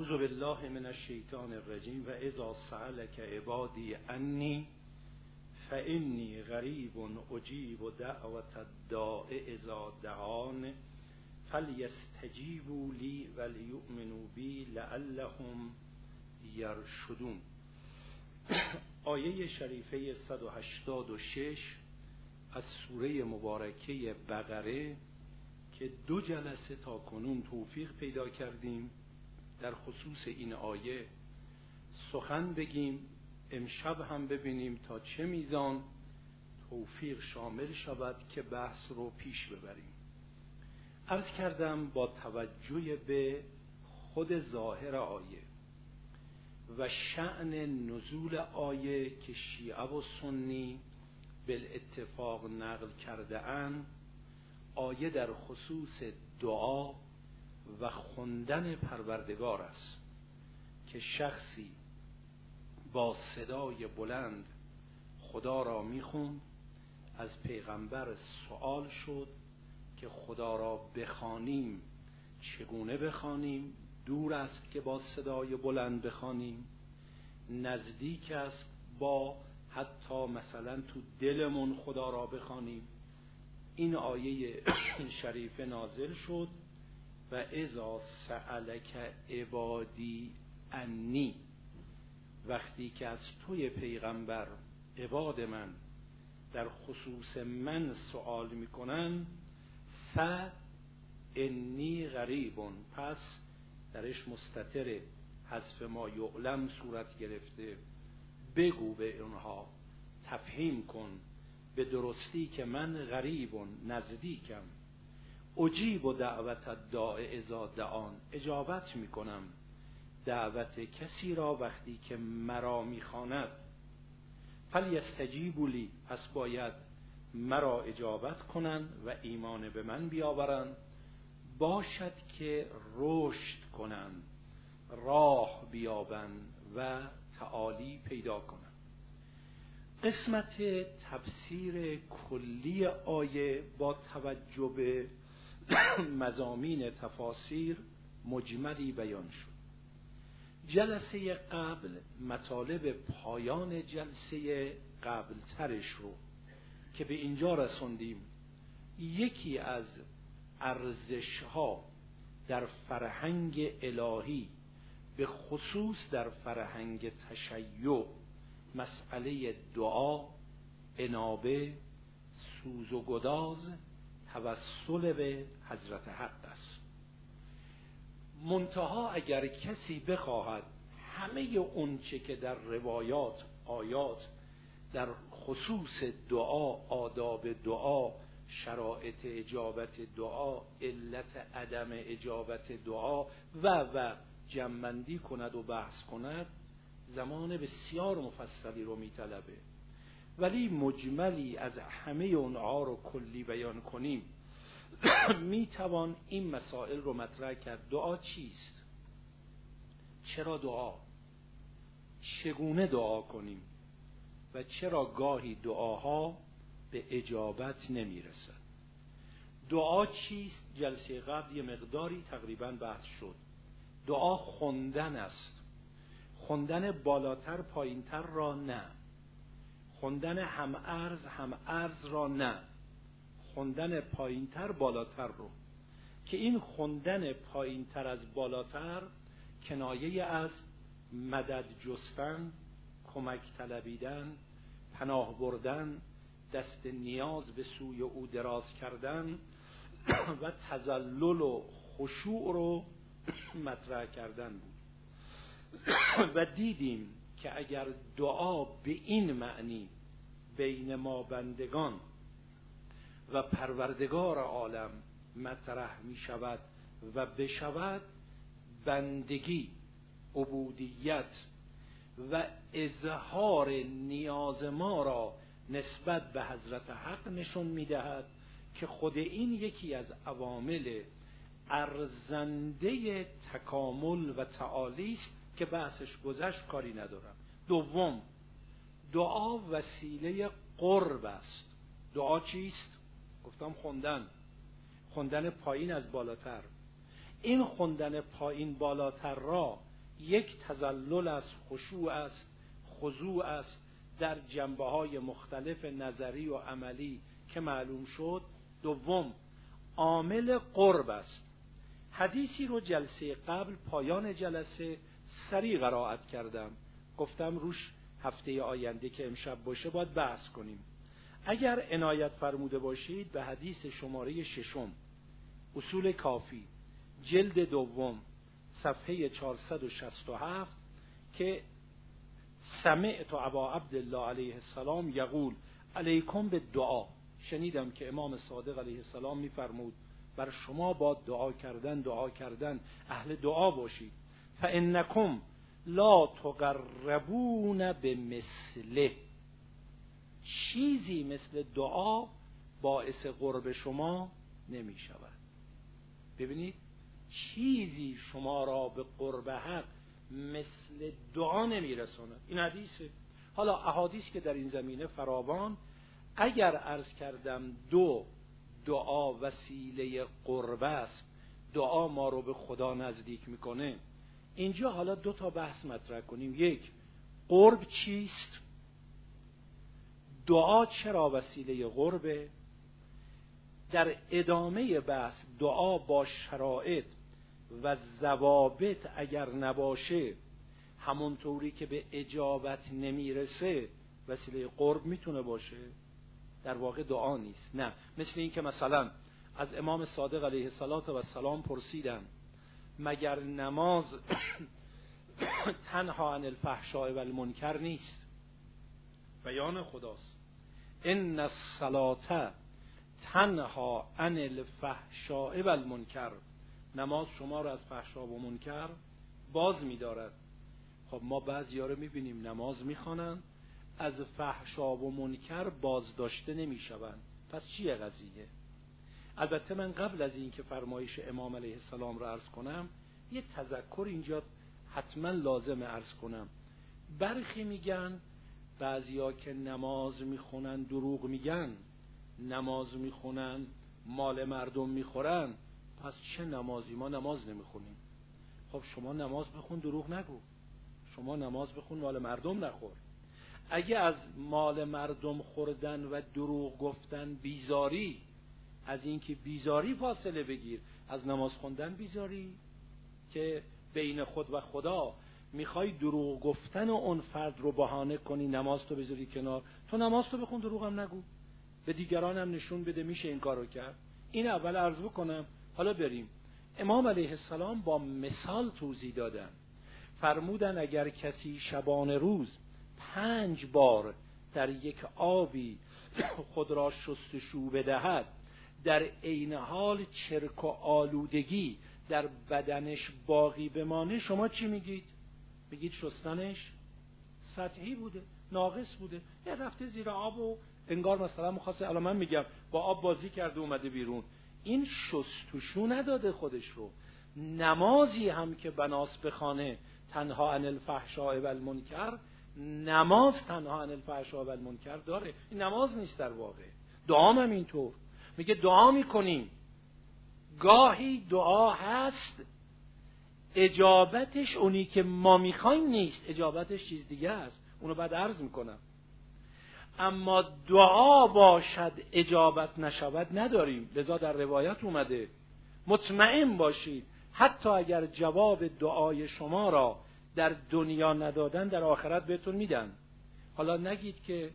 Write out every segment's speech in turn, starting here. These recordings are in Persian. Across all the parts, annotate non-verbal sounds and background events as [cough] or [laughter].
اعوذ بالله من الشیطان الرجیم و اذا سألك عبادی انی فانی غریب اجیب دعوت الداع اذا دعان فلیستجیبوا لی ولیؤمنوا بی لعلهم یرشدون. آیه شریفه 186 از سوره مبارکه بقره که دو جلسه تا کنون توفیق پیدا کردیم. در خصوص این آیه سخن بگیم امشب هم ببینیم تا چه میزان توفیق شامل شود که بحث رو پیش ببریم. ارز کردم با توجه به خود ظاهر آیه و شعن نزول آیه که شیعه و سنی بالاتفاق نقل کرده اند آیه در خصوص دعا و خوندن پروردگار است که شخصی با صدای بلند خدا را می‌خوند از پیغمبر سوال شد که خدا را بخوانیم چگونه بخوانیم؟ دور است که با صدای بلند بخوانیم. نزدیک است با حتی مثلا تو دلمون خدا را بخوانیم. این آیه شریفه نازل شد. و ازا سألک عبادی انی وقتی که از توی پیغمبر عباد من در خصوص من سوال می‌کنن ف انی غریبون. پس درش مستتر حذف ما یعلم صورت گرفته. بگو به اونها تفهیم کن. به درستی که من غریبون نزدیکم. اجیب و دعوت داع ازا دعان. اجابت می‌کنم. دعوت کسی را وقتی که مرا می‌خواند. فلیستجیبوا لی. پس باید مرا اجابت کنند و ایمان به من بیاورند. باشد که رشد کنند راه بیابند و تعالی پیدا کنند. قسمت تفسیر کلی آیه با توجه به [coughs] مزامین تفاسیر مجملی بیان شد. جلسه قبل مطالب پایان جلسه قبل ترش رو که به اینجا رسوندیم یکی از ارزش ها در فرهنگ الهی به خصوص در فرهنگ تشیع مسئله دعا انابه سوز و گداز توسل به حضرت حق است. منتها اگر کسی بخواهد همه اونچه که در روایات آیات در خصوص دعا آداب دعا شرایط اجابت دعا علت عدم اجابت دعا و و جمعندی کند و بحث کند زمان بسیار مفصلی رو میطلبه. ولی مجملی از همه اونها رو کلی بیان کنیم [clears throat] می‌توان این مسائل رو مطرح کرد. دعا چیست؟ چرا دعا؟ چگونه دعا کنیم؟ و چرا گاهی دعاها به اجابت نمی‌رسد؟ دعا چیست؟ جلسه قبل یه مقداری تقریبا بحث شد. دعا خوندن است. خوندن بالاتر پایینتر را نه. خوندن هم ارز هم ارز را نه. خوندن پایینتر بالاتر رو. که این خوندن پایینتر از بالاتر کنایه از مدد جستن کمک طلبیدن پناه بردن دست نیاز به سوی او دراز کردن [clears throat] و تزلل و خشوع رو [clears throat] مطرح کردن بود. [clears throat] و دیدیم که اگر دعا به این معنی بین ما بندگان و پروردگار عالم مطرح می شود و بشود بندگی عبودیت و اظهار نیاز ما را نسبت به حضرت حق نشون می دهد که خود این یکی از عوامل ارزنده تکامل و تعالی است که بحثش گذشت کاری ندارم. دوم دعا وسیله قرب است. دعا چیست؟ گفتم خوندن. خوندن پایین از بالاتر. این خوندن پایین بالاتر را یک تزلل است خشوع است خضوع است در جنبه های مختلف نظری و عملی که معلوم شد. دوم عامل قرب است. حدیثی رو جلسه قبل پایان جلسه سریع قرائت کردم. گفتم روش هفته آینده که امشب باشه باید بحث کنیم. اگر عنایت فرموده باشید به حدیث شماره ششم اصول کافی جلد دوم صفحه 467 که سمعت ابا عبدالله علیه السلام یقول علیکم به دعا شنیدم که امام صادق علیه السلام میفرمود بر شما با دعا کردن دعا کردن اهل دعا باشید. فانکم لا تقربون به مثله چیزی مثل دعا باعث قرب شما نمی شود ببینید چیزی شما را به قرب حق مثل دعا نمی رساند این حدیثه. حالا احادیث که در این زمینه فراوان اگر عرض کردم دو دعا وسیله قرب است دعا ما رو به خدا نزدیک می‌کنه اینجا حالا دو تا بحث مطرح کنیم. یک قرب چیست؟ دعا چرا وسیله قربه؟ در ادامه بحث دعا با شرایط و ضوابط اگر نباشه همونطوری که به اجابت نمی‌رسه وسیله قرب می‌تونه باشه؟ در واقع دعا نیست. نه. مثل این که مثلا از امام صادق علیه السلام پرسیدن مگر نماز [coughs] تنها عن الفحشاء و المنکر نیست؟ بیان خداست. ان الصلاه تنها عن الفحشاء و المنکر نماز شما رو از فحشا و منکر باز میدارد. خب ما بعضی رو می‌بینیم نماز می‌خوانند از فحشا و منکر بازداشته نمی‌شوند. پس چیه قضیه؟ البته من قبل از اینکه فرمایش امام علیه السلام را عرض کنم یه تذکر اینجا حتما لازم عرض کنم. برخی میگن بعضیا که نماز می‌خونن دروغ میگن. نماز می‌خونن مال مردم می‌خورن. پس چه نمازی؟ ما نماز نمی‌خونیم. خب شما نماز بخون دروغ نگو. شما نماز بخون مال مردم نخور. اگه از مال مردم خوردن و دروغ گفتن بیزاری از اینکه بیزاری فاصله بگیر. از نماز خوندن بیزاری که بین خود و خدا می‌خوای دروغ گفتن و اون فرد رو بهانه کنی نماز تو بذاری کنار. تو نماز تو بخون دروغ هم نگو. به دیگران هم نشون بده میشه این کارو کرد. این اول عرض بکنم. حالا بریم. امام علیه السلام با مثال توضیح دادن. فرمودن اگر کسی شبان روز پنج بار در یک آبی خود را شستشو بدهد در عین حال چرک و آلودگی در بدنش باقی بمانه شما چی میگید؟ میگید شستنش سطحی بوده ناقص بوده. یه رفته زیر آب و انگار مثلا مخواسته الان من میگم با آب بازی کرده اومده بیرون. این شستشو نداده خودش رو. نمازی هم که بناس بخانه تنها عن الفحشاء و نماز تنها عن الفحشاء و داره. این نماز نیست در واقع. دعا هم اینطور. میگه دعا می‌کنیم. گاهی دعا هست اجابتش اونی که ما می‌خوایم نیست. اجابتش چیز دیگه است. اونو بعد عرض می‌کنم. اما دعا باشد اجابت نشود نداریم. لذا در روایت اومده مطمئن باشید. حتی اگر جواب دعای شما را در دنیا ندادن در آخرت بهتون میدن. حالا نگید که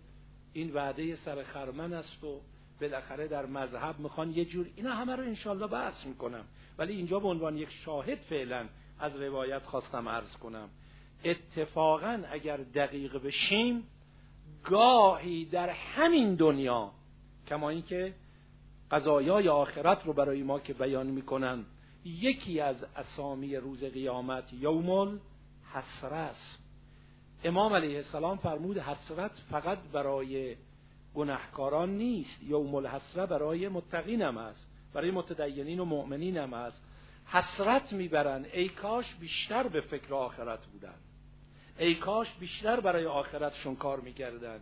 این وعده سر خرمن است و بالاخره در مذهب می‌خوان یه جور اینا همه رو انشالله بحث می‌کنم. ولی اینجا به عنوان یک شاهد فعلا از روایت خواستم عرض کنم. اتفاقا اگر دقیق بشیم گاهی در همین دنیا کما اینکه قضایای آخرت رو برای ما که بیان می‌کنن یکی از اسامی روز قیامت یوم حسرت امام علیه السلام فرمود حسرت فقط برای گناهکاران نیست. یوم الحسره برای متقین هم است. برای متدینین و مؤمنین هم است. حسرت می‌برن. ای کاش بیشتر به فکر آخرت بودن. ای کاش بیشتر برای آخرتشون کار می‌کردن.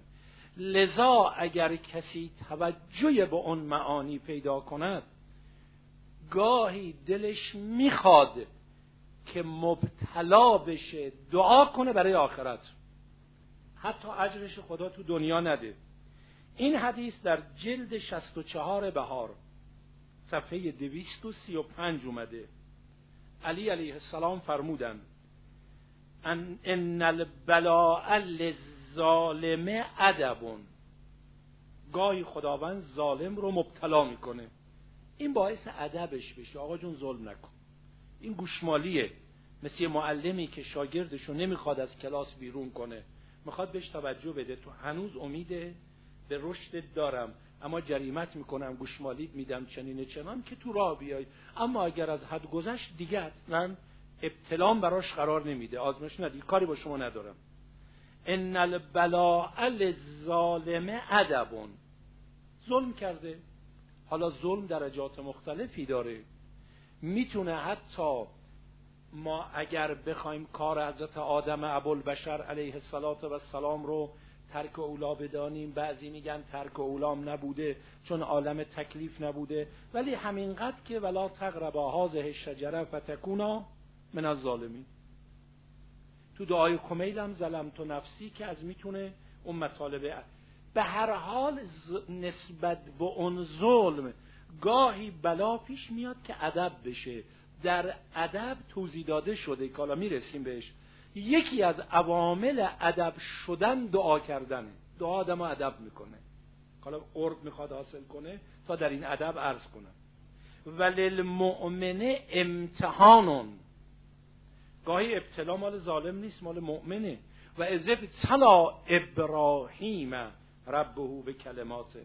لذا اگر کسی توجه به اون معانی پیدا کند گاهی دلش می‌خواد که مبتلا بشه دعا کنه برای آخرت. حتی اجرش خدا تو دنیا نده. این حدیث در جلد 64 بهار صفحه 235 اومده. علی علیه السلام فرمودن ان, ان البلاء للظالم ادبون گاهی خداوند ظالم رو مبتلا می‌کنه. این باعث ادبش بشه. آقا جون ظلم نکن. این گوشمالیه. مثل معلمی که شاگردش رو نمی‌خواد از کلاس بیرون کنه. می‌خواد بهش توجه بده. تو هنوز امیده به رشد دارم اما جریمت می‌کنم گوشمالیت میدم چنین چنان که تو راه بیای. اما اگر از حد گذشت دیگه من ابتلام براش قرار نمیده. آزمش ندی. کاری با شما ندارم. ان البلاء للظالم ادبون. ظلم کرده. حالا ظلم درجات مختلفی داره. می‌تونه حتی ما اگر بخوایم کار حضرت آدم ابوالبشر علیه السلام رو ترک اولا بدانیم. بعضی میگن ترک اولام نبوده چون عالم تکلیف نبوده. ولی همینقدر که ولا تقربا هازه شجره فتکونا من از ظالمین تو دعای کمیلم ظلم تو نفسی که از می‌تونه اون مطالبه به هر حال نسبت به اون ظلم گاهی بلا پیش میاد که ادب بشه. در ادب توضیح داده شده. که می‌رسیم بهش. یکی از عوامل ادب شدن دعا کردن. دعا آدم ادب می‌کنه. حالا قرب می‌خواد حاصل کنه تا در این ادب عرض کنم وللمؤمن امتحانون گاهی ابتلا مال ظالم نیست مال مؤمنه. و ازف تلا ابراهیم ربه بکلمات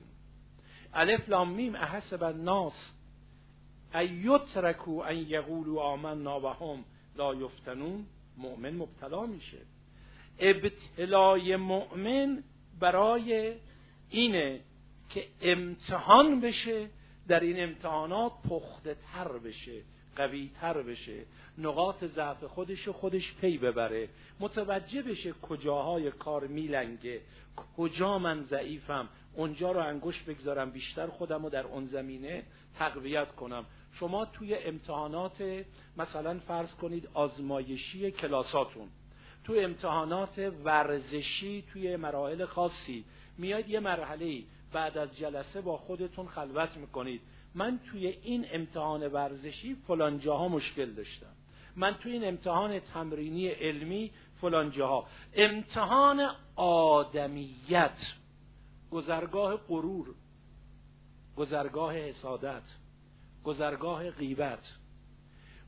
الف لام میم احسب الناس. ان یترکوا ان یقولوا آمنا و هم لا یفتنون. مؤمن مبتلا میشه. ابتلای مؤمن برای اینه که امتحان بشه در این امتحانات پخته تر بشه قوی تر بشه نقاط ضعف خودش خودش پی ببره. متوجه بشه کجاهای کار میلنگه کجا من ضعیفم اونجا رو انگشت بگذارم بیشتر خودم رو در اون زمینه تقویت کنم. شما توی امتحانات مثلا فرض کنید آزمایشی کلاساتون تو امتحانات ورزشی توی مراحل خاصی میاد یه مرحله بعد از جلسه با خودتون خلوت می‌کنید. من توی این امتحان ورزشی فلان جاها مشکل داشتم. من توی این امتحان تمرینی علمی فلان جاها امتحان آدمیت گذرگاه غرور گذرگاه حسادت. گذرگاه غیبت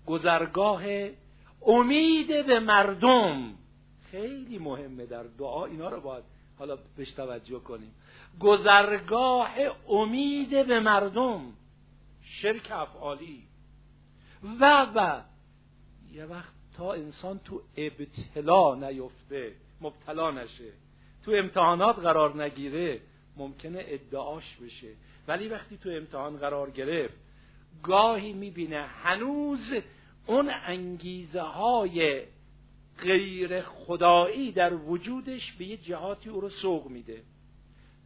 گذرگاه امید به مردم. خیلی مهمه در دعا اینا رو باید حالا بهش توجه کنیم. گذرگاه امید به مردم شرک افعالی. و و یه وقت تا انسان تو ابتلا نیفته مبتلا نشه تو امتحانات قرار نگیره ممکنه ادعاش بشه. ولی وقتی تو امتحان قرار گرفت گاهی می‌بینه هنوز اون انگیزه های غیر خدایی در وجودش به یه جهاتی او رو سوق میده.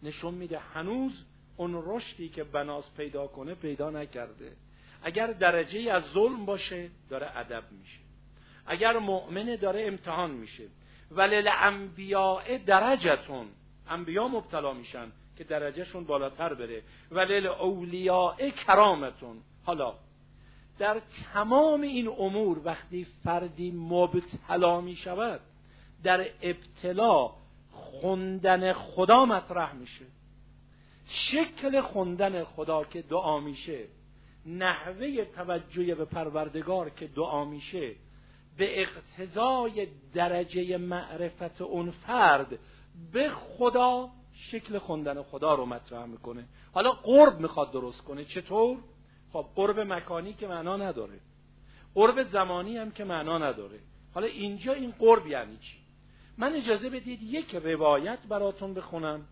نشون میده هنوز اون رشدی که بناس پیدا کنه پیدا نکرده. اگر درجه از ظلم باشه داره ادب میشه. اگر مؤمنه داره امتحان میشه. ولی انبیاء درجتون انبیا مبتلا میشن که درجهشون بالاتر بره. ولی اولیاء کرامتون حالا در تمام این امور وقتی فردی مبتلا می شود در ابتلا خوندن خدا مطرح میشه. شکل خوندن خدا که دعا میشه نحوه توجه به پروردگار که دعا میشه به اقتضای درجه معرفت اون فرد به خدا شکل خوندن خدا رو مطرح می‌کنه. حالا قرب می‌خواد درست کنه. چطور؟ خب قرب مکانی که معنا نداره. قرب زمانی هم که معنا نداره. حالا اینجا این قرب یعنی چی؟ من اجازه بدید یک روایت براتون بخونم.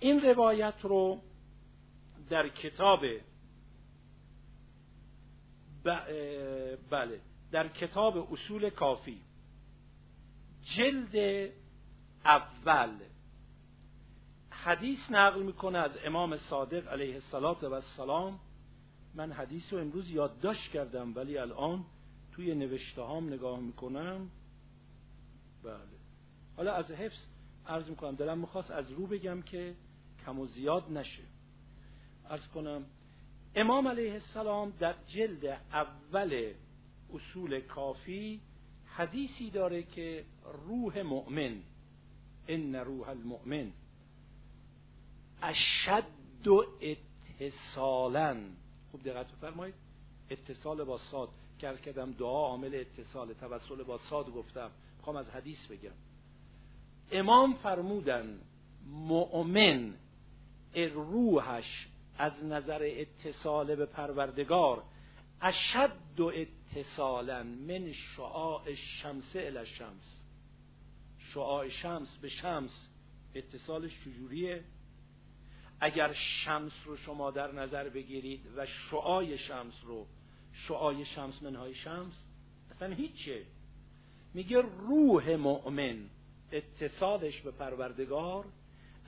این روایت رو در کتاب بله در کتاب اصول کافی. جلد اول. حدیث نقل می‌کنه از امام صادق علیه السلام من حدیث رو امروز یادداشت کردم ولی الان توی نوشته هام نگاه می‌کنم. بله. حالا از حفظ عرض می‌کنم دلم می‌خواست از رو بگم که کم و زیاد نشه. عرض کنم امام علیه السلام در جلد اول اصول کافی حدیثی داره که روح مؤمن ان روح المؤمن اشد اتصالا خوب دقت فرمایید اتصال با صاد کرد کردم دعا عامل اتصال. توسل با صاد گفتم. می‌خوام از حدیث بگم. امام فرمودن مؤمن روحش از نظر اتصال به پروردگار اشد اتصالا من شعاع شمس الی شمس شعاع شمس به شمس. اتصالش چجوریه؟ اگر شمس رو شما در نظر بگیرید و شعاع شمس رو شعاع شمس منهای شمس اصلا هیچه. میگه روح مؤمن اتصالش به پروردگار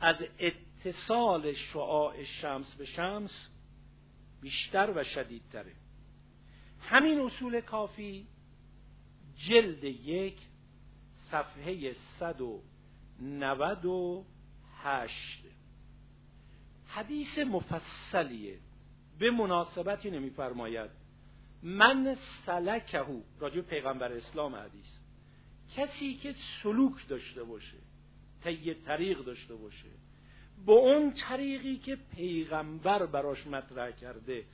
از اتصال شعاع شمس به شمس بیشتر و شدیدتره. همین اصول کافی جلد یک صفحه 198 حدیث مفصلیه. به مناسبتی نمیفرماید. من سلکهو راجع پیغمبر اسلام حدیث. کسی که سلوک داشته باشه طی طریق داشته باشه با اون طریقی که پیغمبر براش مطرح کرده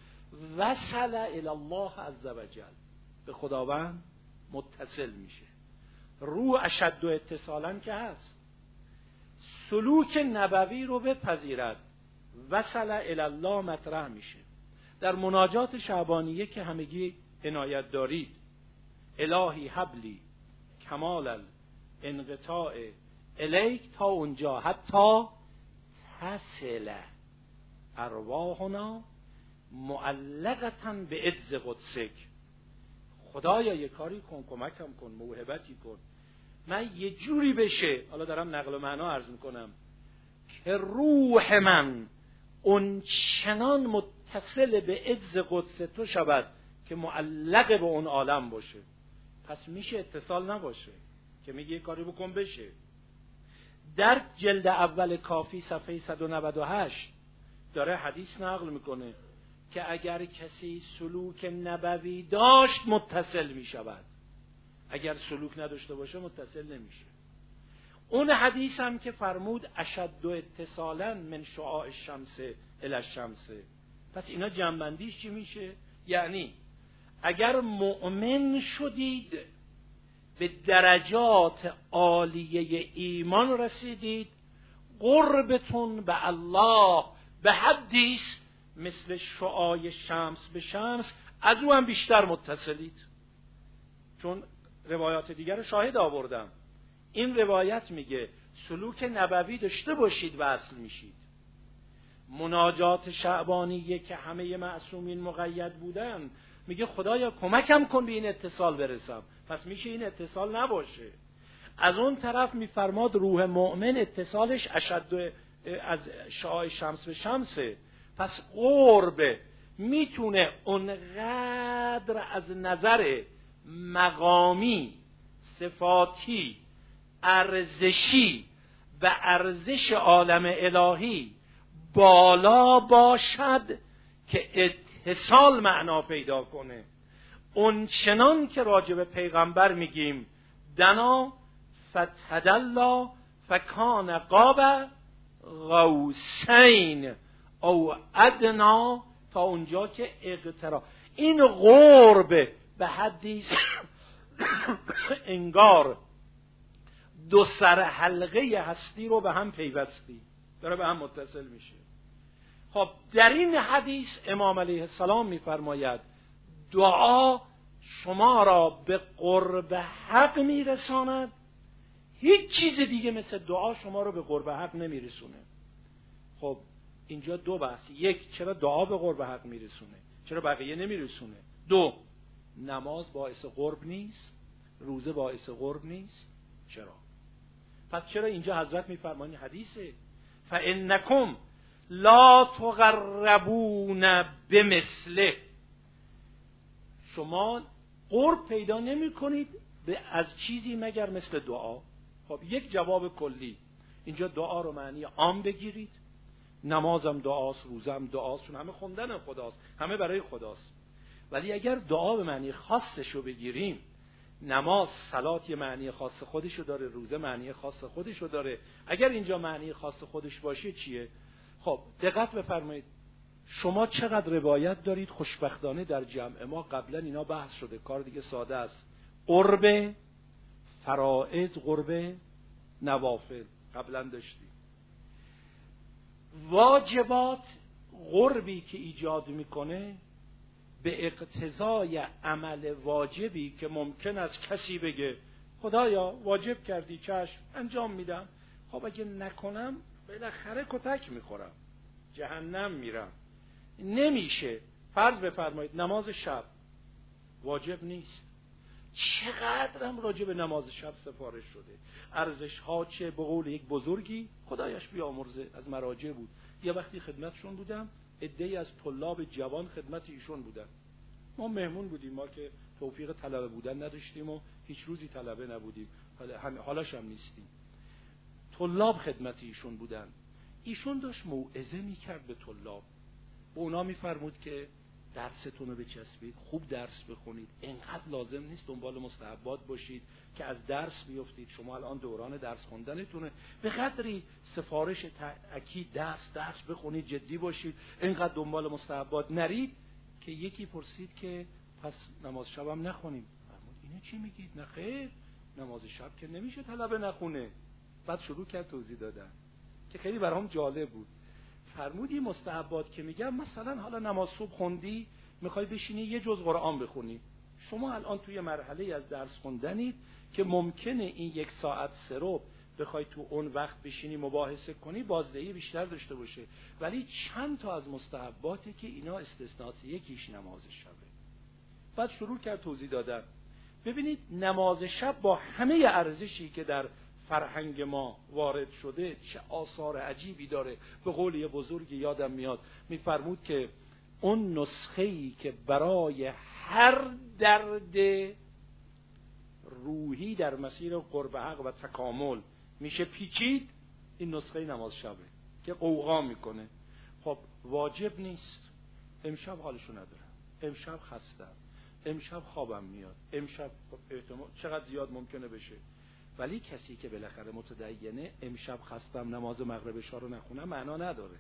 وصل الی الله عز وجل به خداوند متصل میشه. رو اشد و اتصالا که هست. سلوک نبوی رو بپذیرد. وصل الله مطرح میشه. در مناجات شعبانیه که همگی عنایت دارید الهی حبلی کمال انقطاع الیک تا اونجا حتی تصل ارواحنا معلقتا به عز قدسک خدایا یه کاری کن کمکم کن موهبتی کن. من یه جوری بشه حالا دارم نقل و معنا عرض می‌کنم که روح من اون چنان متصل به عز قدس تو شود که معلق به اون عالم باشه. پس میشه اتصال نباشه که میگه کاری بکن بشه. در جلد اول کافی صفحه 198 داره حدیث نقل می‌کنه که اگر کسی سلوک نبوی داشت متصل می‌شود. اگر سلوک نداشته باشه متصل نمیشه. اون حدیث هم که فرمود اشد و اتصالا من شعاع الشمس الی الشمس. پس اینا جنبندیش چی میشه؟ یعنی اگر مؤمن شدید به درجات عالیه ایمان رسیدید قربتون به الله به حدیث مثل شعای شمس به شمس از او هم بیشتر متصلید. چون روایات دیگر رو شاهد آوردم. این روایت میگه سلوک نبوی داشته باشید و اصل میشید. مناجات شعبانیه که همه معصومین مقید بودن. میگه خدایا کمکم کن به این اتصال برسم. پس میشه این اتصال نباشه. از اون طرف میفرماد روح مؤمن اتصالش اشد از شعاع شمس به شمسه. پس قرب می‌تونه اونقدر از نظر مقامی صفاتی ارزشی و ارزش عالم الهی بالا باشد که اتصال معنا پیدا کنه. اون چنان که راجب پیغمبر میگیم دنا فتدلا فکان قاب غوسین او ادنا تا اونجا که اقترا. این قرب به حدیث [coughs] انگار دو سر حلقه هستی رو به هم پیوستی. داره به هم متصل میشه. خب در این حدیث امام علیه السلام میفرماید دعا شما را به قرب حق میرساند. هیچ چیز دیگه مثل دعا شما رو به قرب حق نمیرسونه. خب اینجا دو بحث. یک چرا دعا به قرب حق میرسونه؟ چرا بقیه نمیرسونه؟ دو نماز باعث قرب نیست. روزه باعث قرب نیست. چرا؟ پس چرا اینجا حضرت میفرمانی حدیثه. فانکم لا تقربون به مثله شما قرب پیدا نمی کنید از چیزی مگر مثل دعا. خب یک جواب کلی. اینجا دعا رو معنی عام بگیرید. نمازم دعاست روزم دعاست چون همه خوندن خداست همه برای خداست. ولی اگر دعا به معنی خاصش رو بگیریم نماز سلات یه معنی خاص خودشو داره روزه معنی خاص خودشو داره. اگر اینجا معنی خاص خودش باشه چیه؟ خب دقت بفرمایید. شما چقدر روایت دارید؟ خوشبختانه در جمع ما قبلا اینا بحث شده. کار دیگه ساده است. قرب فرائض قرب نوافل. قبلا داشتیم. واجبات قربی که ایجاد می‌کنه به اقتضای عمل واجبی که ممکن است کسی بگه خدایا واجب کردی چشم انجام میدم. خب اگه نکنم بالاخره کتک می‌خورم جهنم میرم. نمیشه. فرض بفرمایید نماز شب واجب نیست. چقدرم راجع به نماز شب سفارش شده؟ ارزش ها چه؟ به قول یک بزرگی خدایش بیامرزه از مراجع بود. یه وقتی خدمتشون بودم عده از طلاب جوان خدمت ایشون بودن. ما مهمون بودیم ما که توفیق طلبه بودن نداشتیم و هیچ روزی طلبه نبودیم. حالاش هم نیستیم. طلاب خدمت ایشون بودن. ایشون داشت موعظه می‌کرد به طلاب. به اونا میفرمود که درستون رو بچسبید خوب درس بخونید. انقدر لازم نیست دنبال مستحبات باشید که از درس بیفتید. شما الان دوران درس خوندنتونه. به قدری سفارش تأکید درس درس بخونید جدی باشید. انقدر دنبال مستحبات نرید که یکی پرسید که پس نماز شبم نخونیم. فرمود اینه چی میگید؟ نه خیر نماز شب که نمیشه طلبه نخونه. بعد شروع کرد توضیح دادن. که خیلی برام جالب بود. فرمودی مستحبات که میگم مثلا حالا نماز صبح خوندی می‌خوای بشینی یه جز قرآن بخونی. شما الان توی مرحله از درس خوندنید که ممکنه این یک ساعت سرو بخوای تو اون وقت بشینی مباحثه کنی بازدهی بیشتر داشته باشه. ولی چند تا از مستحباته که اینا استثناسی یکیش نماز شبه. بعد شروع کرد توضیح دادن. ببینید نماز شب با همه ارزشی که در فرهنگ ما وارد شده چه آثار عجیبی داره. به قول یه بزرگی یادم میاد میفرمود که اون نسخه ای که برای هر درد روحی در مسیر قرب حق و تکامل میشه پیچید این نسخه نماز شبه که قوقا می‌کنه. خب واجب نیست. امشب حالشو ندارم. امشب خستم. امشب خوابم میاد. امشب احتمال چقدر زیاد ممکنه بشه؟ ولی کسی که بالاخره متدینه امشب خستم نماز مغرب شا رو نخونم معنا نداره.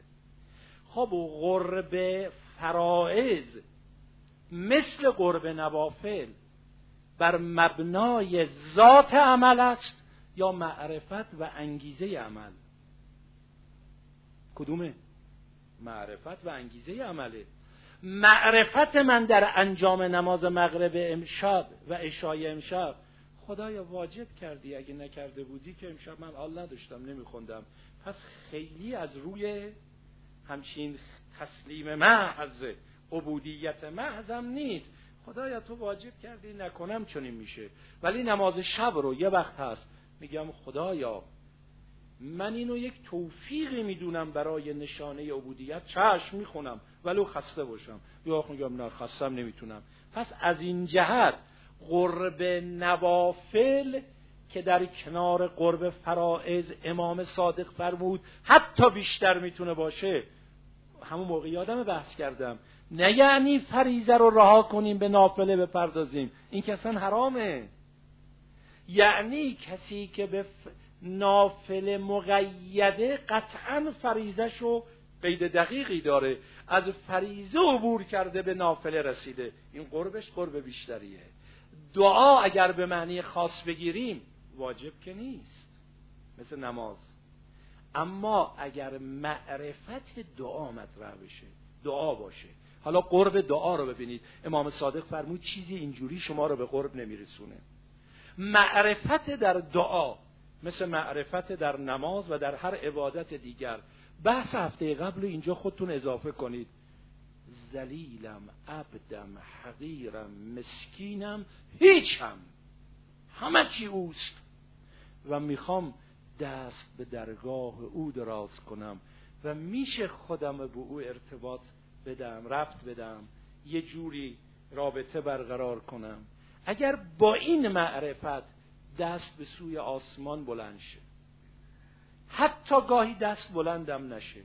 خب و قرب فرائض مثل قرب نوافل بر مبنای ذات عمل است یا معرفت و انگیزه عمل. کدومه؟ معرفت و انگیزه عمله. معرفت من در انجام نماز مغرب امشب و اشای امشب. خدایا واجب کردی اگه نکرده بودی که امشب من حال نداشتم نمیخوندم. پس خیلی از روی همچین تسلیم محض عبودیت محضم نیست. خدایا تو واجب کردی نکنم چنین میشه. ولی نماز شب رو یه وقت هست میگم خدایا من اینو یک توفیقی می‌دونم برای نشانه عبودیت. چشم می‌خونم ولو خسته باشم. یا میگم نه خستم نمی‌تونم. پس از این جهت قرب نوافل که در کنار قرب فرائض امام صادق فرمود حتی بیشتر می‌تونه باشه. همون موقع یادم بحث کردم. نه یعنی فریزه رو رها کنیم به نافله بپردازیم. این که اصلا حرامه. یعنی کسی که به نافل مقیده قطعا فریزش رو قید دقیقی داره از فریزه عبور کرده به نافله رسیده. این قربش قرب بیشتریه. دعا اگر به معنی خاص بگیریم واجب که نیست. مثل نماز. اما اگر معرفت دعا مطرح بشه دعا باشه. حالا قرب دعا رو ببینید. امام صادق فرمود چیزی اینجوری شما رو به قرب نمیرسونه. معرفت در دعا مثل معرفت در نماز و در هر عبادت دیگر بحث هفته قبل اینجا خودتون اضافه کنید. زلیلم عبدم حقیرم مسکینم هیچم. همه چی اوست. و می‌خوام دست به درگاه او دراز کنم و میشه خودم به او ارتباط بدم رفت بدم یه جوری رابطه برقرار کنم. اگر با این معرفت دست به سوی آسمان بلند شه. حتی گاهی دست بلندم نشه.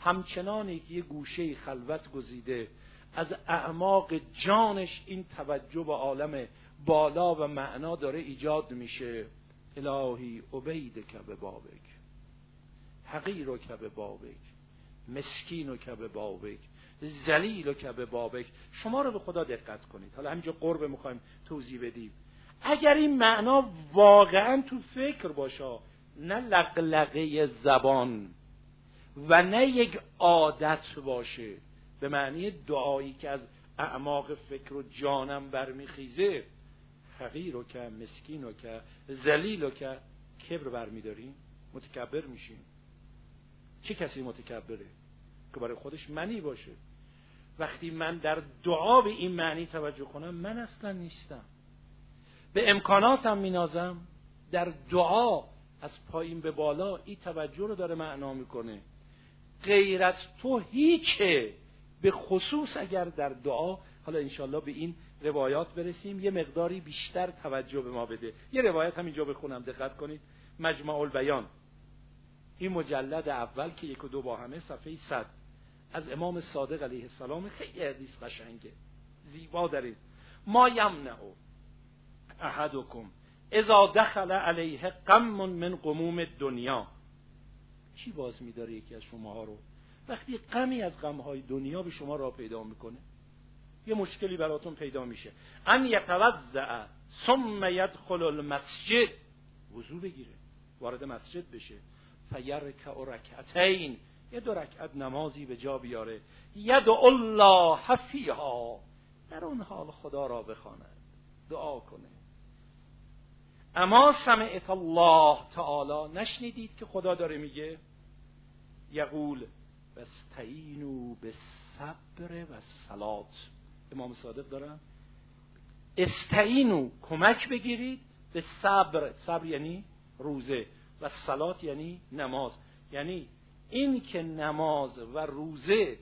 همچنانی که یه گوشه خلوت گزیده از اعماق جانش این توجه به عالم بالا و معنا داره ایجاد میشه. الهی عبید که به بابک حقیر و که به بابک مسکین و که به بابک زلیل و که به بابک. شما رو به خدا دقت کنید. حالا همینجا قرب می‌خوایم توضیح بدیم. اگر این معنا واقعا تو فکر باشه نه لقلقه زبان. و نه یک عادت باشه. به معنی دعایی که از اعماق فکر و جانم برمیخیزه. حقیر و که مسکین و که زلیل و که کبر برمیداریم متکبر میشیم. چه کسی متکبره که برای خودش منی باشه؟ وقتی من در دعا به این معنی توجه کنم من اصلا نیستم. به امکاناتم مینازم در دعا از پایین به بالا این توجه رو داره معنا می‌کنه. غیر از تو هیچه به خصوص اگر در دعا حالا انشالله به این روایات برسیم یه مقداری بیشتر توجه به ما بده. یه روایت هم اینجا بخونم دقت کنید. مجمع البیان. این مجلد اول که یک و دو با همه صفحه صد. از امام صادق علیه السلام خیلی حدیث قشنگه. زیبا دارید. ما یمنع احدکم اذا دخل علیه غم من قموم دنیا چی باز میداره یکی از شماها رو؟ وقتی غمی از غمهای دنیا به شما را پیدا می‌کنه یه مشکلی براتون پیدا میشه. ان یتوضع ثم یدخل المسجد. وضو بگیره وارد مسجد بشه. فیرکع رکعتین یه دو رکعت نمازی به جا بیاره. ید الله فیها در اون حال خدا را بخواند. دعا کنه. اما سمعت الله تعالی نشنیدید که خدا داره میگه؟ یقول بستعینو به صبر و سلات امام صادق دارن استعینو کمک بگیرید به صبر. صبر یعنی روزه و سلات یعنی نماز. یعنی این که نماز و روزه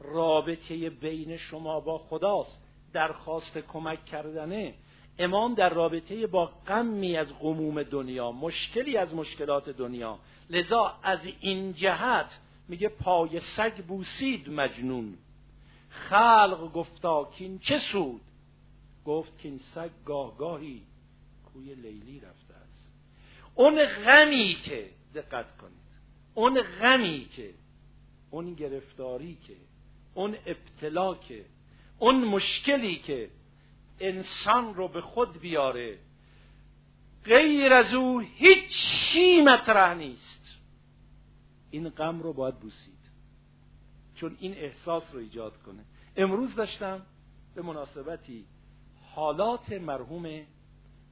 رابطه بین شما با خداست درخواست کمک کردنه امام در رابطه با غمی از غموم دنیا مشکلی از مشکلات دنیا. لذا از این جهت میگه پای سگ بوسید مجنون. خلق گفتا کین چه سود؟ گفت کین سگ گاه گاهی کوی لیلی رفته است. اون غمی که دقت کنید اون غمی که اون گرفتاری که اون ابتلا که اون مشکلی که انسان رو به خود بیاره. غیر از او هیچی مطرح نیست. این غم رو باید بوسید. چون این احساس رو ایجاد کنه. امروز داشتم به مناسبتی حالات مرحوم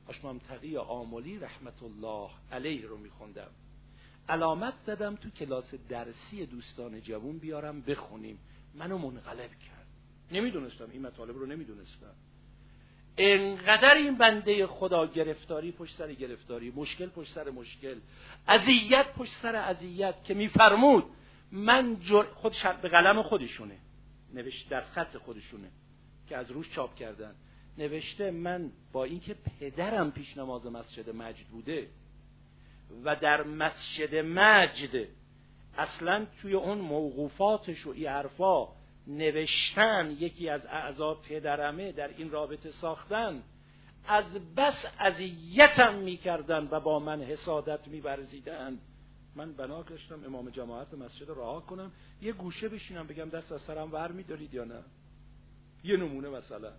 اشمامتقی آمولی رحمت الله علیه رو میخوندم. علامت زدم تو کلاس درسی دوستان جوون بیارم بخونیم. منو منقلب کرد. نمی‌دونستم این مطالب رو نمی‌دونستم. انقدر این بنده خدا گرفتاری پشت سر گرفتاری مشکل پشت سر مشکل اذیت پشت سر اذیت که میفرمود من جر... خودش به قلم خودشونه. نوشت در خط خودشونه که از روش چاپ کردن. نوشته من با اینکه پدرم پیش نماز مسجد مجد بوده و در مسجد مجد اصلا توی اون موقوفاتش و ای حرفا نوشتن یکی از اعضا پدرمه در این رابطه ساختن از بس اذیتم می‌کردن و با من حسادت میبرزیدن من بنا داشتم امام جماعت مسجد رها کنم یه گوشه بشینم بگم دست از سرم ور میدارید یا نه؟ یه نمونه مثلا.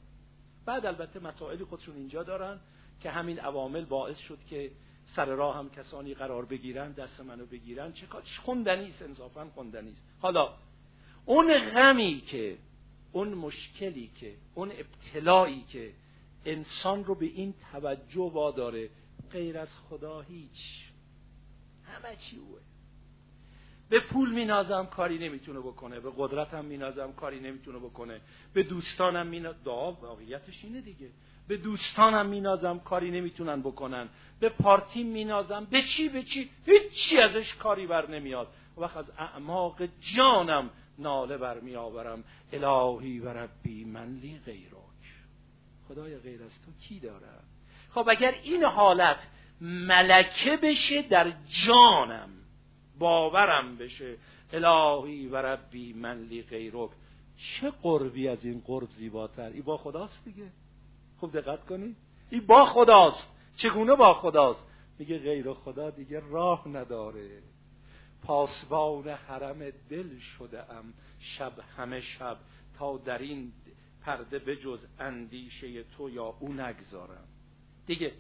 بعد البته مسائلی خودشون اینجا دارن که همین عوامل باعث شد که سر راه هم کسانی قرار بگیرن دست منو بگیرن. چه کار؟ خوندنی است انصافا خوندنی است. حالا اون غمی که اون مشکلی که اون ابتلایی که انسان رو به این توجه واداره غیر از خدا هیچ. همه چی اوه. به پول مینازم کاری نمی‌تونه بکنه. به قدرتم مینازم کاری نمی‌تونه بکنه. به دوستانم مینازم دعا واقعیتش اینه دیگه. به دوستانم مینازم کاری نمی‌تونن بکنن. به پارتی مینازم به چی به چی؟ هیچی ازش کاری بر نمیاد. وقت از اعماق جانم ناله برمی آورم. الهی و ربی من لی غیرک. خدای غیر از تو کی دارد؟ خب اگر این حالت ملکه بشه در جانم باورم بشه. الهی و ربی من لی غیرک. چه قربی از این قرب زیباتر؟ ای با خداست دیگه. خوب دقت کنید ای با خداست. چگونه با خداست؟ میگه غیر خدا دیگه راه نداره. پاسبان حرم دل شده ام. شب همه شب تا در این پرده بجز اندیشه تو یا او نگذارم. دیگه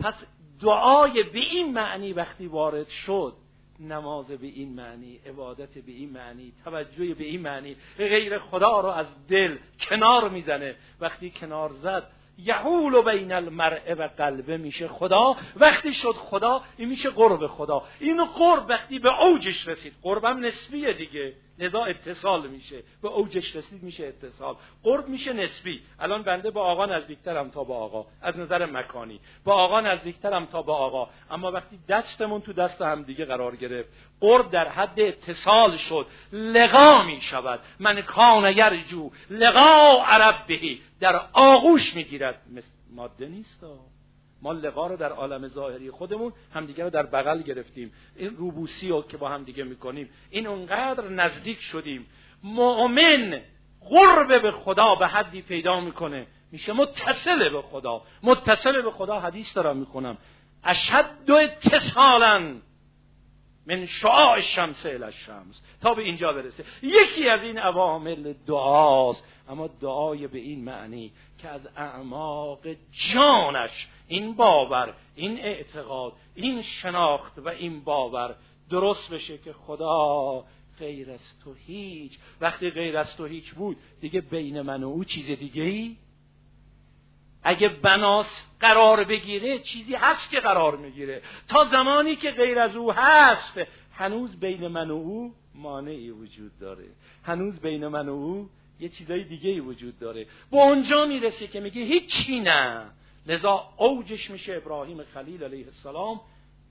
پس دعای به این معنی وقتی وارد شد نماز به این معنی عبادت به این معنی توجه به این معنی غیر خدا رو از دل کنار می‌زنه. وقتی کنار زد یحول بین المرء و قلبه میشه خدا. وقتی شد خدا این میشه قرب خدا. این قرب وقتی به اوجش رسید قربم نسبیه دیگه. لذا اتصال میشه. به اوجش رسید میشه اتصال. قرب میشه نسبی. الان بنده با آقا نزدیکترم تا با آقا. از نظر مکانی. با آقا نزدیکترم تا با آقا. اما وقتی دستمون تو دست هم دیگه قرار گرفت قرب در حد اتصال شد. لقا می شود من کان یرجو لقا عرب بهی در آغوش می‌گیرد. ماده نیست ما لقا رو در عالم ظاهری خودمون همدیگه رو در بغل گرفتیم. این روبوسی رو که با همدیگه می‌کنیم این اونقدر نزدیک شدیم. مؤمن قرب به خدا به حدی پیدا می‌کنه. میشه متصل به خدا. متصل به خدا حدیث دارم می‌کنم اشد اتصالا من شعاع الشمس الى الشمس. تا به اینجا برسه. یکی از این عوامل دعاست. اما دعای به این معنی که از اعماق جانش این باور این اعتقاد این شناخت و این باور درست بشه که خدا غیر از تو هیچ. وقتی غیر از تو هیچ بود دیگه بین من و او چیز دیگه ای اگه بناس قرار بگیره چیزی هست که قرار می‌گیره. تا زمانی که غیر از او هست هنوز بین من و او مانعی وجود داره. هنوز بین من و او یه چیزای دیگه ای وجود داره. به اونجا می‌رسه که میگه هیچی نه. لذا اوجش میشه ابراهیم خلیل علیه السلام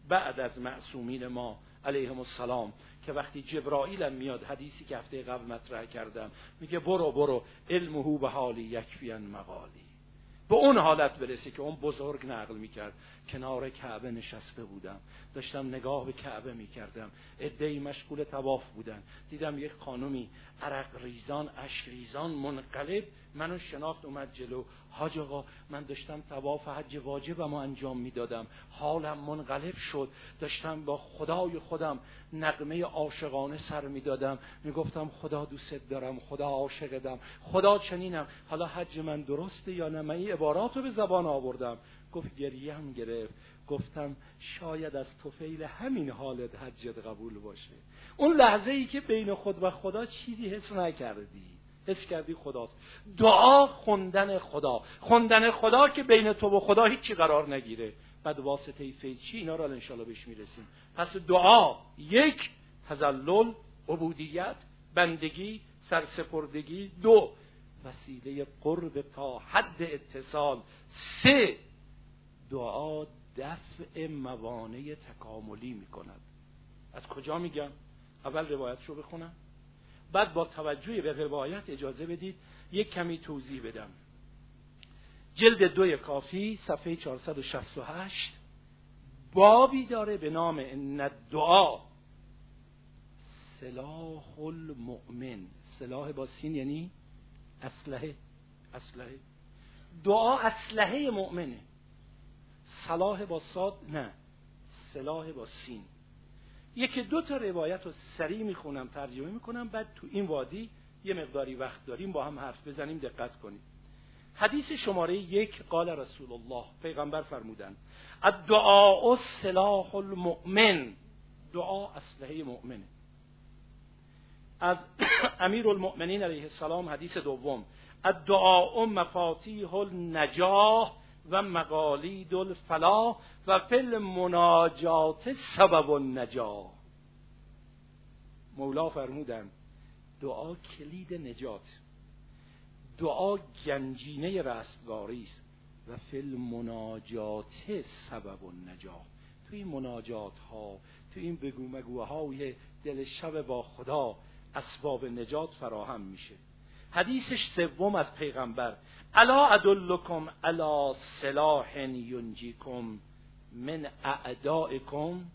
بعد از معصومین ما علیهم السلام. که وقتی جبرائیل میاد حدیثی که هفته قبل مطرح کردم میگه برو برو علمه به حالی یکفیان مقالی به اون حالت برسه که اون بزرگ نقل می‌کرد. کنار کعبه نشسته بودم. داشتم نگاه به کعبه می‌کردم. ادهی مشغول تواف بودن. دیدم یک خانومی عرق ریزان اشک ریزان منقلب. منو شناخت اومد جلو. حاج آقا من داشتم تواف حج واجبم و انجام می‌دادم. حالم منقلب شد. داشتم با خدای خودم نقمه عاشقانه سر می‌دادم. می‌گفتم خدا دوست دارم خدا عاشقدم خدا چنینم. حالا حج من درسته یا نه؟ من این عبارات رو به زبان آوردم. گفت گریم گرفت. گفتم شاید از توفیل همین حالت حجت قبول باشه. اون لحظه ای که بین خود و خدا چیزی حس نکردی. حس کردی خداست. دعا خوندن خدا. خوندن خدا که بین تو و خدا هیچی قرار نگیره. بعد واسطه فیچی اینا رو انشالله بهش می‌رسیم. پس دعا یک تزلل عبودیت بندگی سرسپردگی. دو وسیله قرب تا حد اتصال. سه دعا دفع موانع تکاملی می‌کند. از کجا میگم؟ اول روایت رو بخونم. بعد با توجه به روایت اجازه بدید یک کمی توضیح بدم. جلد دوی کافی صفحه 468 بابی داره به نام ان دعا سلاح المؤمن. سلاح با سین یعنی اسلحه. اسلحه. دعا اسلحه مؤمنه. صلاح با صاد نه سلاح با سین. یکی دو تا روایت رو سریع می‌خونم ترجمه می‌کنم بعد تو این وادی یه مقداری وقت داریم با هم حرف بزنیم دقت کنیم. حدیث شماره یک قال رسول الله پیغمبر فرمودن الدعاء سلاح المؤمن. دعا اسلحه مؤمنه از [coughs] امیر المؤمنین علیه السلام حدیث دوم الدعاء مفاتیح النجاح. و مقالید الفلاح و فل مناجات سبب النجاح. مولا فرمودن دعا کلید نجات. دعا گنجینه رستگاری است. و فل مناجات سبب النجاح. تو این مناجات ها تو این بگو مگوهای دل شب با خدا اسباب نجات فراهم میشه. حدیثش سوم از پیغمبر الا ادلکم الا سلاح ینجیکم من اعدائکم.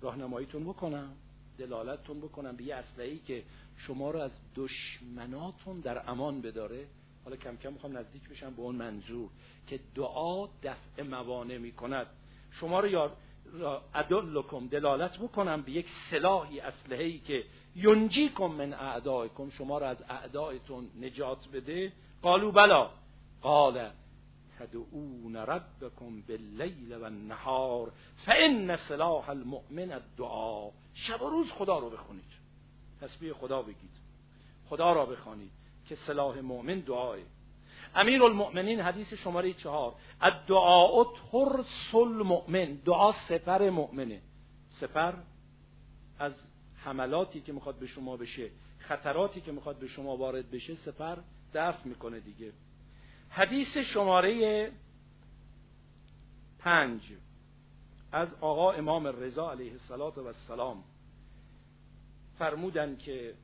راهنماییتون بکنم دلالتتون بکنم به یه اسلحه‌ای که شما رو از دشمناتون در امان بداره. حالا کم کم می‌خوام نزدیک بشم به اون منظور که دعا دفع موانع می‌کند. شما رو یار ادلکم دلالت بکنم به یک سلاحی اسلحه‌ای که ینجیکم من اعدائکم. شما رو از اعدائتون نجات بده. قالو بلا قال تدعون ربکم باللیل و النهار فان سلاح المؤمن الدعا شب و روز خدا رو بخونید. تسبیح خدا بگید. خدا را بخوانید که سلاح مؤمن دعاه امیر المؤمنین حدیث شماره چهار. الدعاء ترس المؤمن دعا سپر مؤمنه. سپر از حملاتی که می‌خواد به شما بشه خطراتی که می‌خواد به شما وارد بشه سپر دفع می‌کنه دیگه. حدیث شماره پنج. از آقا امام رضا علیه السلام فرمودن که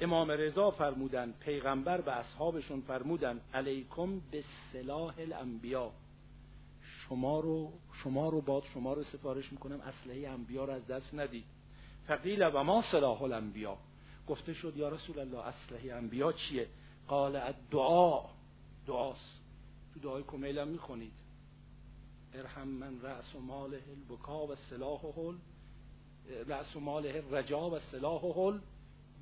امام رضا فرمودن پیغمبر به اصحابشون فرمودن علیکم به سلاح الانبیا شما رو شما رو باد شما رو سفارش می‌کنم اسلحه انبیا رو از دست ندید. فقیل و ما سلاح الانبیا گفته شد یا رسول الله اسلحه انبیا چیه؟ قال الدعا. دعاست. تو دعای کمیل هم می‌خونید. ارحم من رأس و ماله البکا و سلاح هل. رأس و ماله رجا و سلاح هل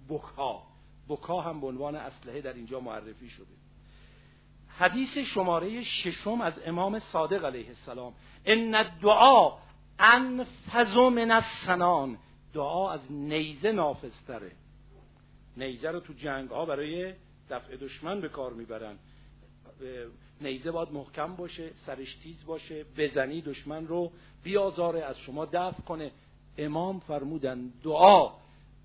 بکا. بکا هم به عنوان اسلحه در اینجا معرفی شده. حدیث شماره ششم از امام صادق علیه السلام. ان الدعا انفذ من السنان. دعا از نیزه نافذتره. نیزه رو تو جنگ ها برای دفع دشمن به کار می‌برن. نیزه باید محکم باشه سرش تیز باشه بزنی دشمن رو بیازاره از شما دفع کنه. امام فرمودن دعا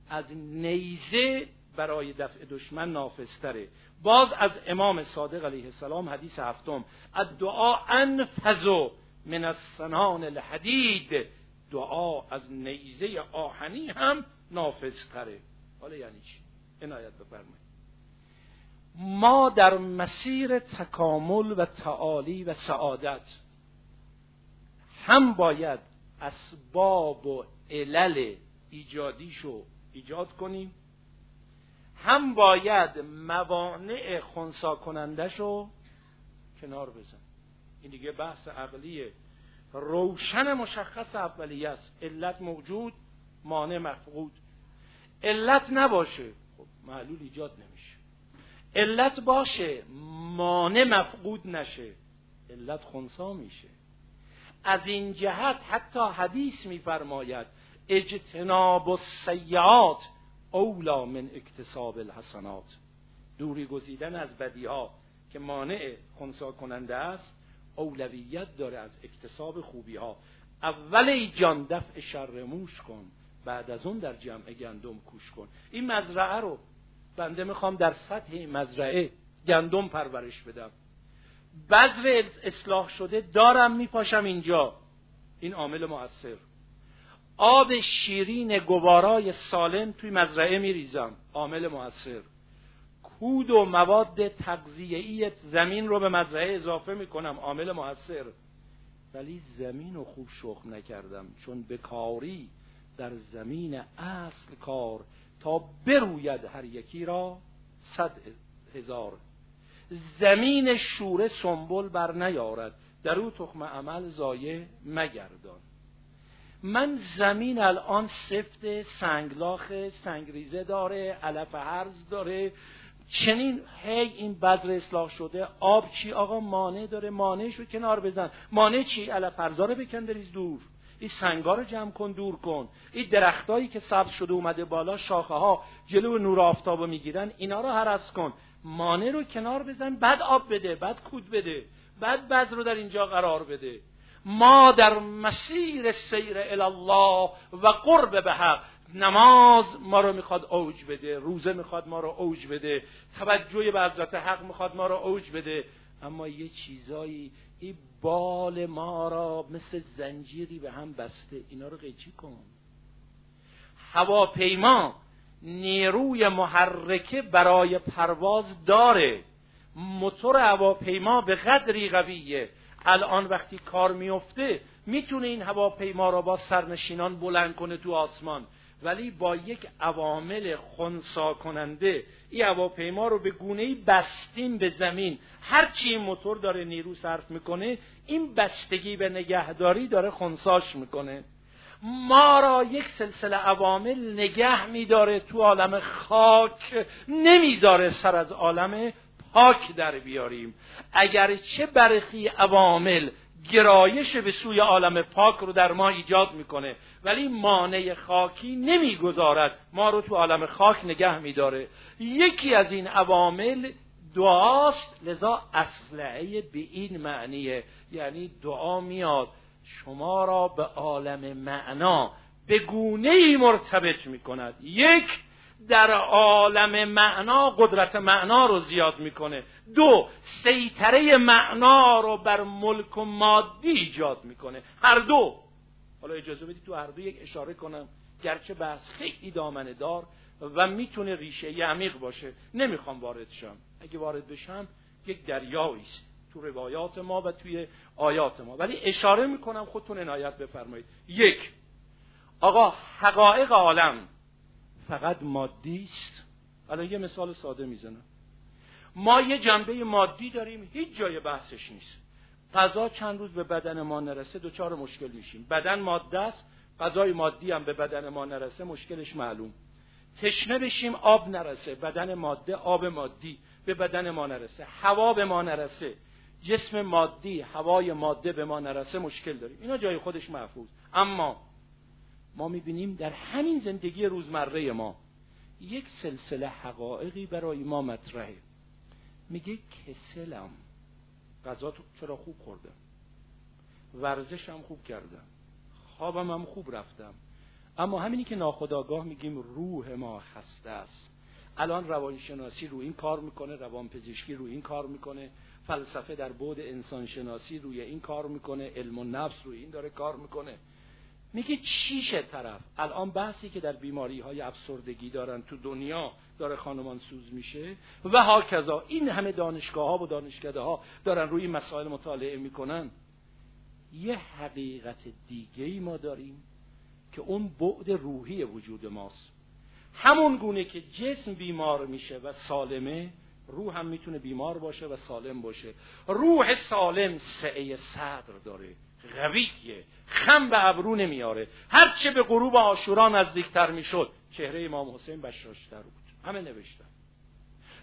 از نیزه برای دفع دشمن نافذتره. باز از امام صادق علیه السلام حدیث هفتم. الدعا انفذ من السنان الحدید. دعا از نیزه آهنی هم نافذتره. حالا یعنی چی؟ عنایت بفرمایید. ما در مسیر تکامل و تعالی و سعادت هم باید اسباب و علل ایجادیشو ایجاد کنیم هم باید موانع خونسا کنندشو کنار بزن این دیگه بحث عقلیه. روشن مشخص اولیه است. علت موجود مانع مفقود. علت نباشه. خب معلول ایجاد نمیشه. علت باشه مانع مفقود نشه. علت خونسا میشه. از این جهت حتی حدیث میفرماید اجتناب السیئات اولا من اکتساب الحسنات. دوری گزیدن از بدی ها که مانع خونسا کننده است اولویت داره از اکتساب خوبی ها اول جان دفع شر موش کن. بعد از اون در جمع گندم کوش کن. این مزرعه رو بنده می‌خوام در سطح این مزرعه گندم پرورش بدم. بذر اصلاح شده دارم میپاشم اینجا. این عامل مؤثر. آب شیرین گوارای سالم توی مزرعه میریزم. عامل موثر کود و مواد تغذیه‌ای زمین رو به مزرعه اضافه می‌کنم. عامل موثر ولی زمین رو خوب شخم نکردم. چون به کاری در زمین اصل کار تا بروید هر یکی را صد هزار. زمین شوره سنبل بر نیارد در او تخم عمل زایه مگردان. من زمین الان سفت سنگلاخ سنگریزه داره علف هرز داره. چنین هی این بذر اصلاح شده. آب چی آقا؟ مانع داره. مانعش رو کنار بزن. مانع چی؟ علف هرزا رو بکن بریز دور. این سنگا رو جمع کن دور کن. این درختایی که سبز شده اومده بالا شاخه ها جلو نور آفتاب رو می‌گیرن اینا رو هرس کن. مانع رو کنار بزن بعد آب بده بعد کود بده بعد بذر رو در اینجا قرار بده. ما در مسیر سیر الله و قرب به حق نماز ما رو می‌خواد اوج بده روزه می‌خواد ما رو اوج بده توجه به حضرت حق می‌خواد ما رو اوج بده. اما یه چیزایی این بال ما را مثل زنجیری به هم بسته. اینا رو قیچی کن. هواپیما نیروی محرکه برای پرواز داره. موتور هواپیما به قدری قویه. الان وقتی کار میفته می‌تونه این هواپیما را با سرنشینان بلند کنه تو آسمان. ولی با یک عوامل خونسا کننده این هواپیما رو به گونه بستیم به زمین. هرچی این موتور داره نیرو صرف می‌کنه این بستگی به نگهداری داره خونساش می‌کنه. ما را یک سلسله عوامل نگه میداره تو عالم خاک نمی‌ذاره سر از عالم پاک در بیاریم. اگر چه برخی عوامل گرایش به سوی عالم پاک رو در ما ایجاد می‌کنه. ولی مانع خاکی نمی‌گذارد. ما رو تو عالم خاک نگه میداره. یکی از این عوامل دعاست لذا اصلعه به این معنیه. یعنی دعا میاد شما را به عالم معنا به گونه ای مرتبط می کند یک در عالم معنا قدرت معنا رو زیاد می‌کنه. دو سیطره معنا رو بر ملک و مادی ایجاد می‌کنه. هر دو. حالا اجازه بدید تو هر دو یک اشاره کنم. گرچه بحث خیلی دامنه دار و می‌تونه ریشه عمیق باشه. نمی‌خوام وارد شم. اگه وارد بشم یک دریایی است. تو روایات ما و توی آیات ما. ولی اشاره می‌کنم خودتون عنایت بفرمایید. یک آقا حقایق عالم. فقط مادی است. الان یه مثال ساده می‌زنم. ما یه جنبه مادی داریم هیچ جای بحثش نیست. غذا چند روز به بدن ما نرسه دوچار مشکل میشیم. بدن ماده است غذای مادی هم به بدن ما نرسه مشکلش معلوم. تشنه بشیم آب نرسه. بدن ماده آب مادی به بدن ما نرسه. هوا به ما نرسه. جسم مادی هوای ماده به ما نرسه مشکل داریم. اینا جای خودش محفوظ. اما ما می‌بینیم در همین زندگی روزمره ما یک سلسله حقایقی برای ما مطرحه. میگه کسلم. غذا چرا خوب خوردم ورزشم خوب کردم خوابم هم خوب رفتم. اما همینی که ناخداگاه میگیم روح ما خسته است. الان روانشناسی رو این کار می‌کنه روانپزشکی رو این کار می‌کنه فلسفه در بود انسانشناسی روی این کار می‌کنه علم و نفس روی این داره کار می‌کنه. میگه چیشه طرف؟ الان بحثی که در بیماری های افسردگی دارن تو دنیا داره خانمان سوز میشه و هاکذا. این همه دانشگاه ها و دانشکده ها دارن روی مسائل مطالعه می‌کنن. یه حقیقت دیگه ای ما داریم که اون بعد روحی وجود ماست. همون گونه که جسم بیمار میشه و سالمه روح هم می‌تونه بیمار باشه و سالم باشه. روح سالم سعه صدر داره. قویه. خم به ابرو نمیاره. هرچه به غروب آشورا نزدیکتر می‌شد چهره امام حسین بشاشتر بود. همه نوشتن.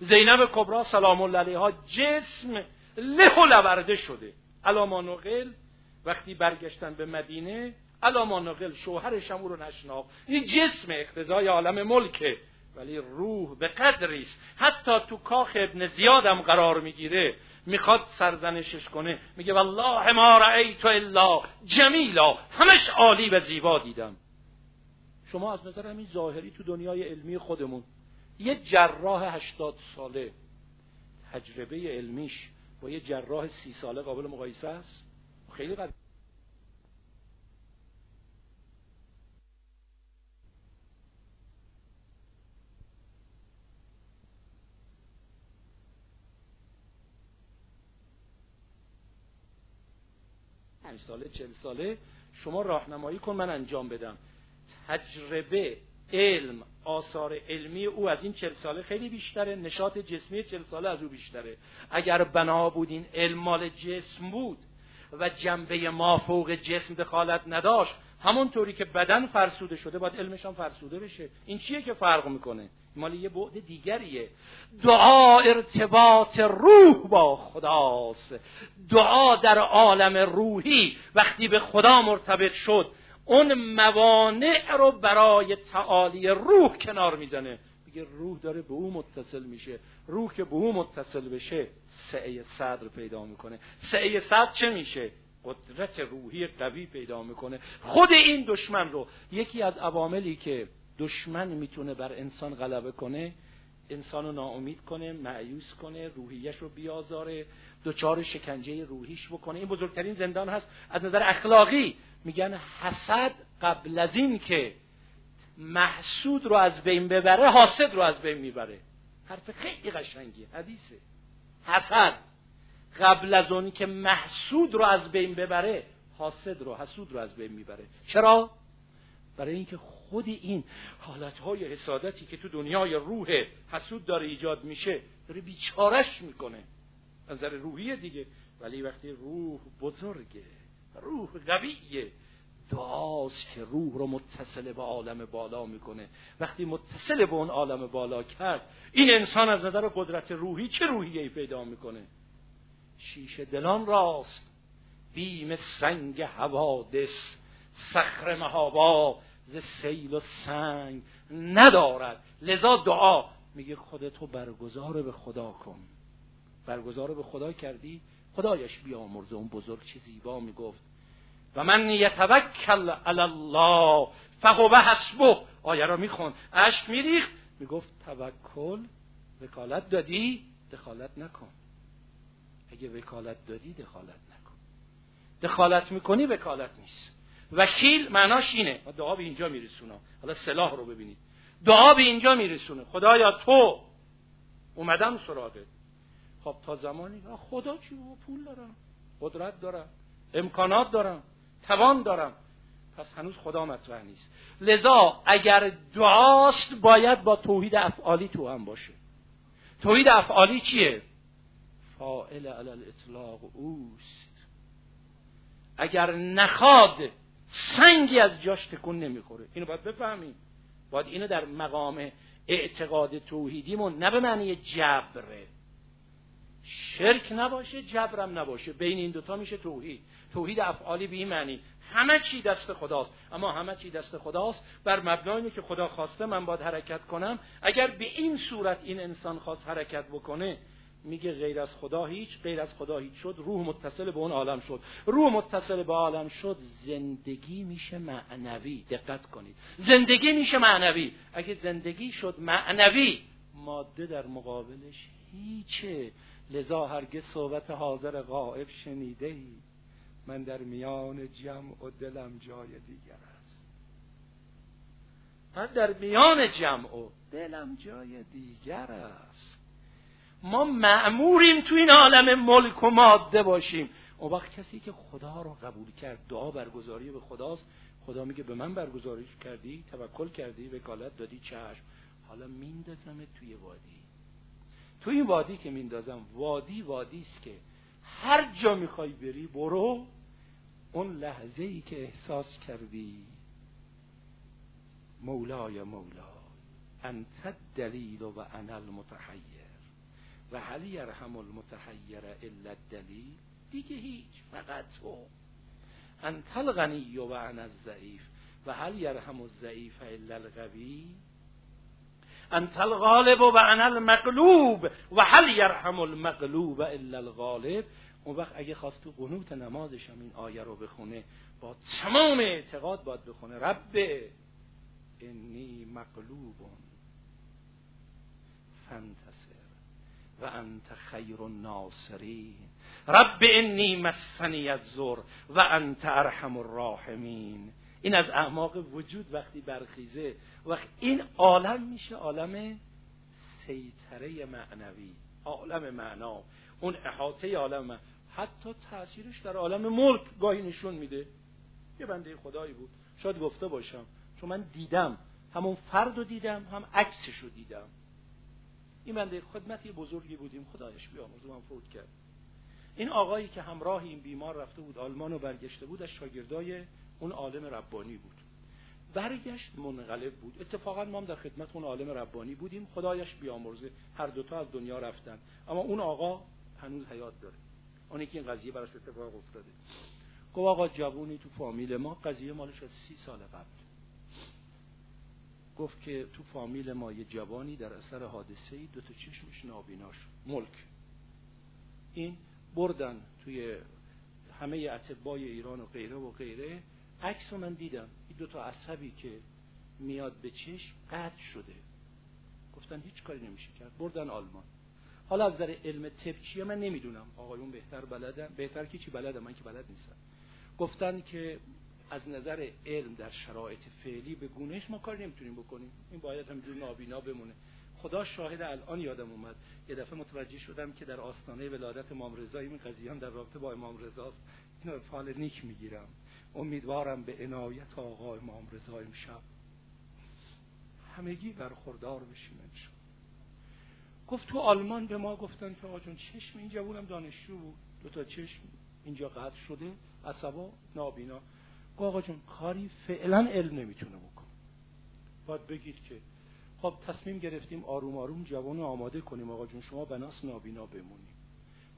زینب کبرا سلام الله علیها جسم له و لورده شده. علاما نقل وقتی برگشتن به مدینه علاما نقل شوهرش هم او رو نشناخت. این جسم اقتضای عالم ملکه. ولی روح به قدری است. حتی تو کاخ ابن زیادم قرار می‌گیره. می‌خواد سرزنشش کنه. میگه والله ما رأیت الا جمیلا. همش عالی و زیبا دیدم. شما از نظر همین ظاهری تو دنیای علمی خودمون یه جراح هشتاد ساله تجربه علمیش با یه جراح سی ساله قابل مقایسه است؟ خیلی قدر پنج ساله چل ساله شما راهنمایی کن من انجام بدم. تجربه علم آثار علمی او از این چل ساله خیلی بیشتره. نشاط جسمی چل ساله از او بیشتره. اگر بنا بود این علم مال جسم بود و جنبه ما فوق جسم دخالت نداشت همونطوری که بدن فرسوده شده باید علمش هم فرسوده بشه. این چیه که فرق می‌کنه؟ مال یه بعد دیگریه. دعا ارتباط روح با خداست. دعا در عالم روحی وقتی به خدا مرتبط شد اون موانع رو برای تعالی روح کنار می‌زنه. میگه روح داره به او متصل میشه. روح که به او متصل بشه سعه صدر پیدا می‌کنه. سعه صدر چه میشه؟ قدرت روحی قوی پیدا می‌کنه. خود این دشمن رو یکی از عواملی که دشمن می‌تونه بر انسان غلبه کنه انسان رو ناامید کنه معیوس کنه روحیش رو بیازاره دچار شکنجه روحیش بکنه. این بزرگترین زندان هست. از نظر اخلاقی میگن حسد قبل از این که محسود رو از بین ببره حاسد رو از بین می‌بره. حرف خیلی قشنگی حدیثه. حسد. قبل از اون که محسود رو از بین ببره حاسد رو حسود رو از بین می‌بره. چرا؟ برای اینکه خود این حالتهای حسادتی که تو دنیای روح حسود داره ایجاد میشه داره بیچارش می‌کنه. از نظر روحی دیگه. ولی وقتی روح بزرگه روح قویه دعاست که روح رو متصل به عالم بالا می‌کنه. وقتی متصل به اون عالم بالا کرد این انسان از نظر قدرت روحی چه روحیه پیدا می‌کنه؟ شیشه دلان راست. بیم سنگ حوادث صخر مهابا ز سیل و سنگ ندارد. لذا دعا. میگه خودتو برگزار به خدا کن. برگزار به خدا کردی؟ خدایش بیامرزه. اون بزرگ چه زیبا می‌گفت. و من یتوکل علی الله فهو حسبه. آیه را میخون. اشک میریخت. می‌گفت توکل وکالت دادی دخالت نکن. اگه وکالت دادی دخالت نکن. دخالت می‌کنی وکالت نیست. وکیل معناش اینه. دعا به اینجا میرسونه حالا سلاح رو ببینید. دعا به اینجا میرسونه خدایا تو اومدم سراغت. خب تا زمانی خدا چی پول دارم. قدرت دارم. امکانات دارم. توان دارم. پس هنوز خدا مطرح نیست. لذا اگر دعاست باید با توحید افعالی تو هم باشه. توحید افعالی چیه؟ فائل علی الاطلاق اوست. اگر نخواد سنگی از جاش تکون نمی‌خوره. اینو باید بفهمیم. باید اینو در مقام اعتقاد توحیدیمون نه به معنی جبره. شرک نباشه جبرم نباشه. بین این دوتا میشه توحید. توحید افعالی به این معنی. همه چی دست خداست. اما همه چی دست خداست بر مبنای که خدا خواسته من باید حرکت کنم. اگر به این صورت این انسان خواست حرکت بکنه میگه غیر از خدا هیچ غیر از خدا هیچ شد روح متصل به اون عالم شد. روح متصل به عالم شد زندگی میشه معنوی. دقت کنید. زندگی میشه معنوی. اگه زندگی شد معنوی ماده در مقابلش هیچه. لذا هرگز صحبت حاضر غائب شنیده ای. من در میان جمع و دلم جای دیگر است. من در میان جمع و دلم جای دیگر است. ما معموریم تو این عالم ملک و ماده باشیم. اون وقت کسی که خدا رو قبول کرد دعا برگزاری به خداست. خدا میگه به من برگزاری کردی توکل کردی وکالت دادی چشم. حالا میندازم توی وادی. تو این وادی که میندازم وادی وادی است که هر جا می‌خوای بری برو. اون لحظه ای که احساس کردی مولای مولا انت دلیل و انا المتحیر. و هل یرحم المتحیر الا الدلیل؟ دیگه هیچ فقط تو. انت الغنی و انا الضعیف و هل یرحم الضعیف الا القوی انت الغالب و انا المغلوب و هل یرحم المغلوب الا الغالب؟ اون وقت اگه خواست تو قنوت نمازش هم این آیه رو بخونه با تمام اعتقاد باید بخونه. رب انی مغلوب فانتصر و انت خیر الناصرین رب انی مسنی الزر و انت ارحم الراحمین این از اعماق وجود وقتی برخیزه وقت این عالم میشه عالم سیطره معنوی عالم معنا. اون احاطه عالم حتی تاثیرش در عالم ملک گاهی نشون میده. یه بنده خدایی بود. شاید گفته باشم. چون من دیدم. همون فرد رو دیدم هم عکسش رو دیدم. این بنده خدمتی بزرگی بودیم. خدایش بیامرز من فوت کرد. این آقایی که همراه این بیمار رفته بود آلمان و برگشته بود از شاگردای اون عالم ربانی بود. برگشت منقلب بود. اتفاقا ما هم در خدمت اون عالم ربانی بودیم. خدایش بیامرزه هر دوتا از دنیا رفتن. اما اون آقا هنوز حیات داره. اونی که این قضیه براش اتفاق افتاده. گفت آقا جوونی تو فامیل ما قضیه مالش از سی سال قبل. گفت که تو فامیل ما یه جوانی در اثر حادثه ای دو تا چشمش نابینا شد. ملک. این بردن توی همه اطبای ایران و غیره و غیره. عکس من دیدم. این دو تا عصبی که میاد به چشم قطع شده. گفتن هیچ کاری نمیشه کرد. بردن آلمان. حالا از نظر علم طب من نمی‌دونم. آقایون بهتر بلدن. بهتر که چی بلدن من که بلد نیستم. گفتن که از نظر علم در شرایط فعلی به گونهش ما کار نمی‌تونیم بکنیم. این باید همینجور نابینا بمونه. خدا شاهد الان یادم اومد. یه دفعه متوجه شدم که در آستانه ولادت امام رضا این قضیه هم در رابطه با امام رضا اینو فال نیک می‌گیرم. امیدوارم به عنایت آقا امام رضا امشب. همگی برخوردار بشیم انشاء گفت تو آلمان به ما گفتن که آقا چشم این جوونم دانشجو بود. دو تا چشم اینجا قطع شده. عصبا نابینا. آقا جون کاری فعلا علم نمی‌تونه بکن باید بگید که خب تصمیم گرفتیم آروم آروم جوان آماده کنیم. آقا جون شما بناس نابینا بمونیم.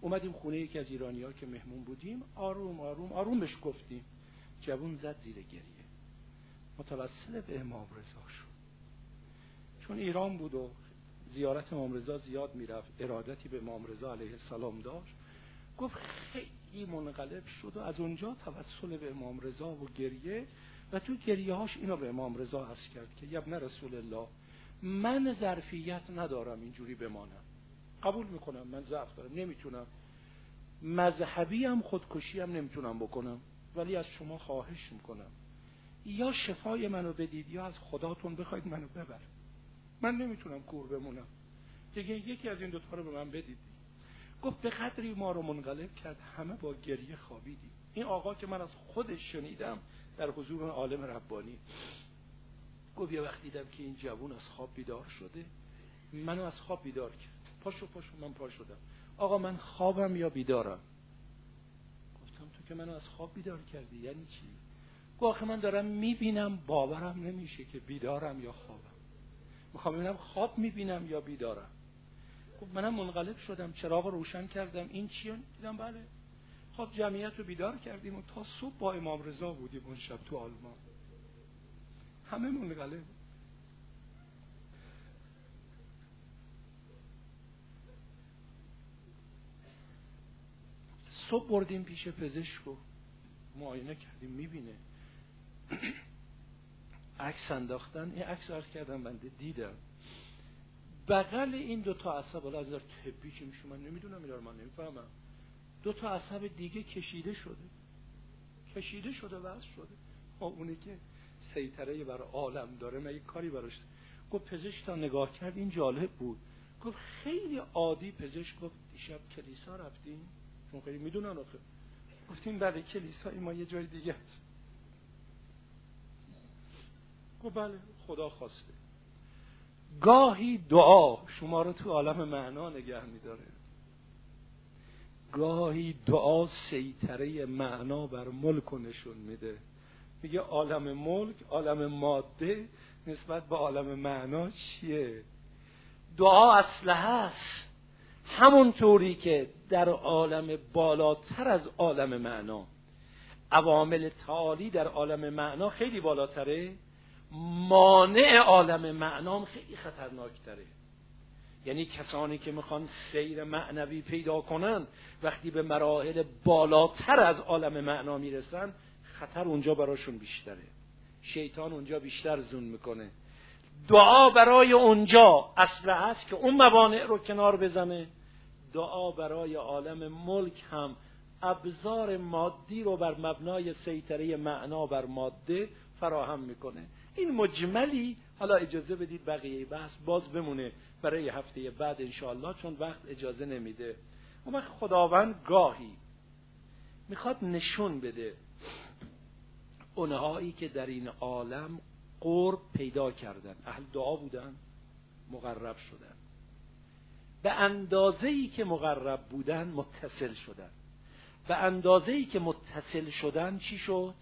اومدیم خونه یکی از ایرانی ها که مهمون بودیم. آروم آروم آروم بهش گفتیم. جوان زد زیر گریه. متوسل به امام رضا شد. چون ایران بود و زیارت امام رضا زیاد می‌رفت ارادتی به امام رضا علیه السلام داشت. گفت خیلی منقلب شد و از اونجا توسل به امام رضا و گریه و تو گریه هاش اینو به امام رضا عرض کرد که یبن رسول الله من ظرفیت ندارم اینجوری بمانم. قبول می‌کنم من ضعف دارم نمی‌تونم. مذهبی هم خودکشی هم نمی‌تونم بکنم. ولی از شما خواهش می‌کنم. یا شفای منو بدید یا از خداتون بخواید منو ببر من نمی‌تونم کور بمونم. دیگه یکی از این دوتا رو به من بدید. گفت به قدری ما رو منقلب کرد همه با گریه خوابیدیم. این آقا که من از خودش شنیدم در حضور عالم ربانی گفت یه وقت دیدم که این جوون از خواب بیدار شده. منو از خواب بیدار کرد. پاشو پاشو من پا شدم. آقا من خوابم یا بیدارم؟ گفتم تو که منو از خواب بیدار کردی یعنی چی؟ گفت آخه من دارم می‌بینم باورم نمیشه که بیدارم یا خوابم. می‌خوام ببینم خواب می‌بینم یا بیدارم. گفت منم منقلب شدم چراغ روشن کردم این چیه دیدم بله. خب جمعیت رو بیدار کردیم و تا صبح با امام رضا بودیم اون شب تو آلمان. همه منقلب. صبح بردیم پیش پزشک و معاینه کردیم می‌بینه. [clears throat] عکس انداختن این عکس ارز کردم بنده دیدم. بغل این دو تا عصب حالا از طبی که میشه من نمی‌دونم اینا رو من نمی‌فهمم. دو تا عصب دیگه کشیده شده. کشیده شده واسه شده. خب اونی که سیطره بر عالم داره مگه کاری براش؟ گفت پزشک تا نگاه کرد این جالب بود. گفت خیلی عادی پزشک گفت دیشب کلیسا رفتیم. چون خیلی می‌دونن آخه. گفتیم بعد کلیسا ما یه جای دیگه هست گفت بله خدا خواسته. گاهی دعا. شما رو تو عالم معنا نگه میداره. گاهی دعا سیطره معنا بر ملک و نشون میده. میگه عالم ملک عالم ماده نسبت به عالم معنا چیه؟ دعا اسلحه است. همونطوری که در عالم بالاتر از عالم معنا. عوامل تعالی در عالم معنا خیلی بالاتره. مانع عالم معنام خیلی خطرناکتره. یعنی کسانی که می‌خوان سیر معنوی پیدا کنن وقتی به مراحل بالاتر از عالم معنا می‌رسن خطر اونجا براشون بیشتره. شیطان اونجا بیشتر زون می‌کنه. دعا برای اونجا اصل است که اون موانع رو کنار بزنه. دعا برای عالم ملک هم ابزار مادی رو بر مبنای سیطره معنا بر ماده فراهم می‌کنه. این مجملی حالا اجازه بدید بقیه بحث باز بمونه برای هفته بعد انشاءالله چون وقت اجازه نمیده. اما خداوند گاهی می‌خواد نشون بده اونهایی که در این عالم قرب پیدا کردن اهل دعا بودن مقرب شدن. به اندازه ای که مقرب بودن متصل شدن. به اندازه ای که متصل شدن چی شد؟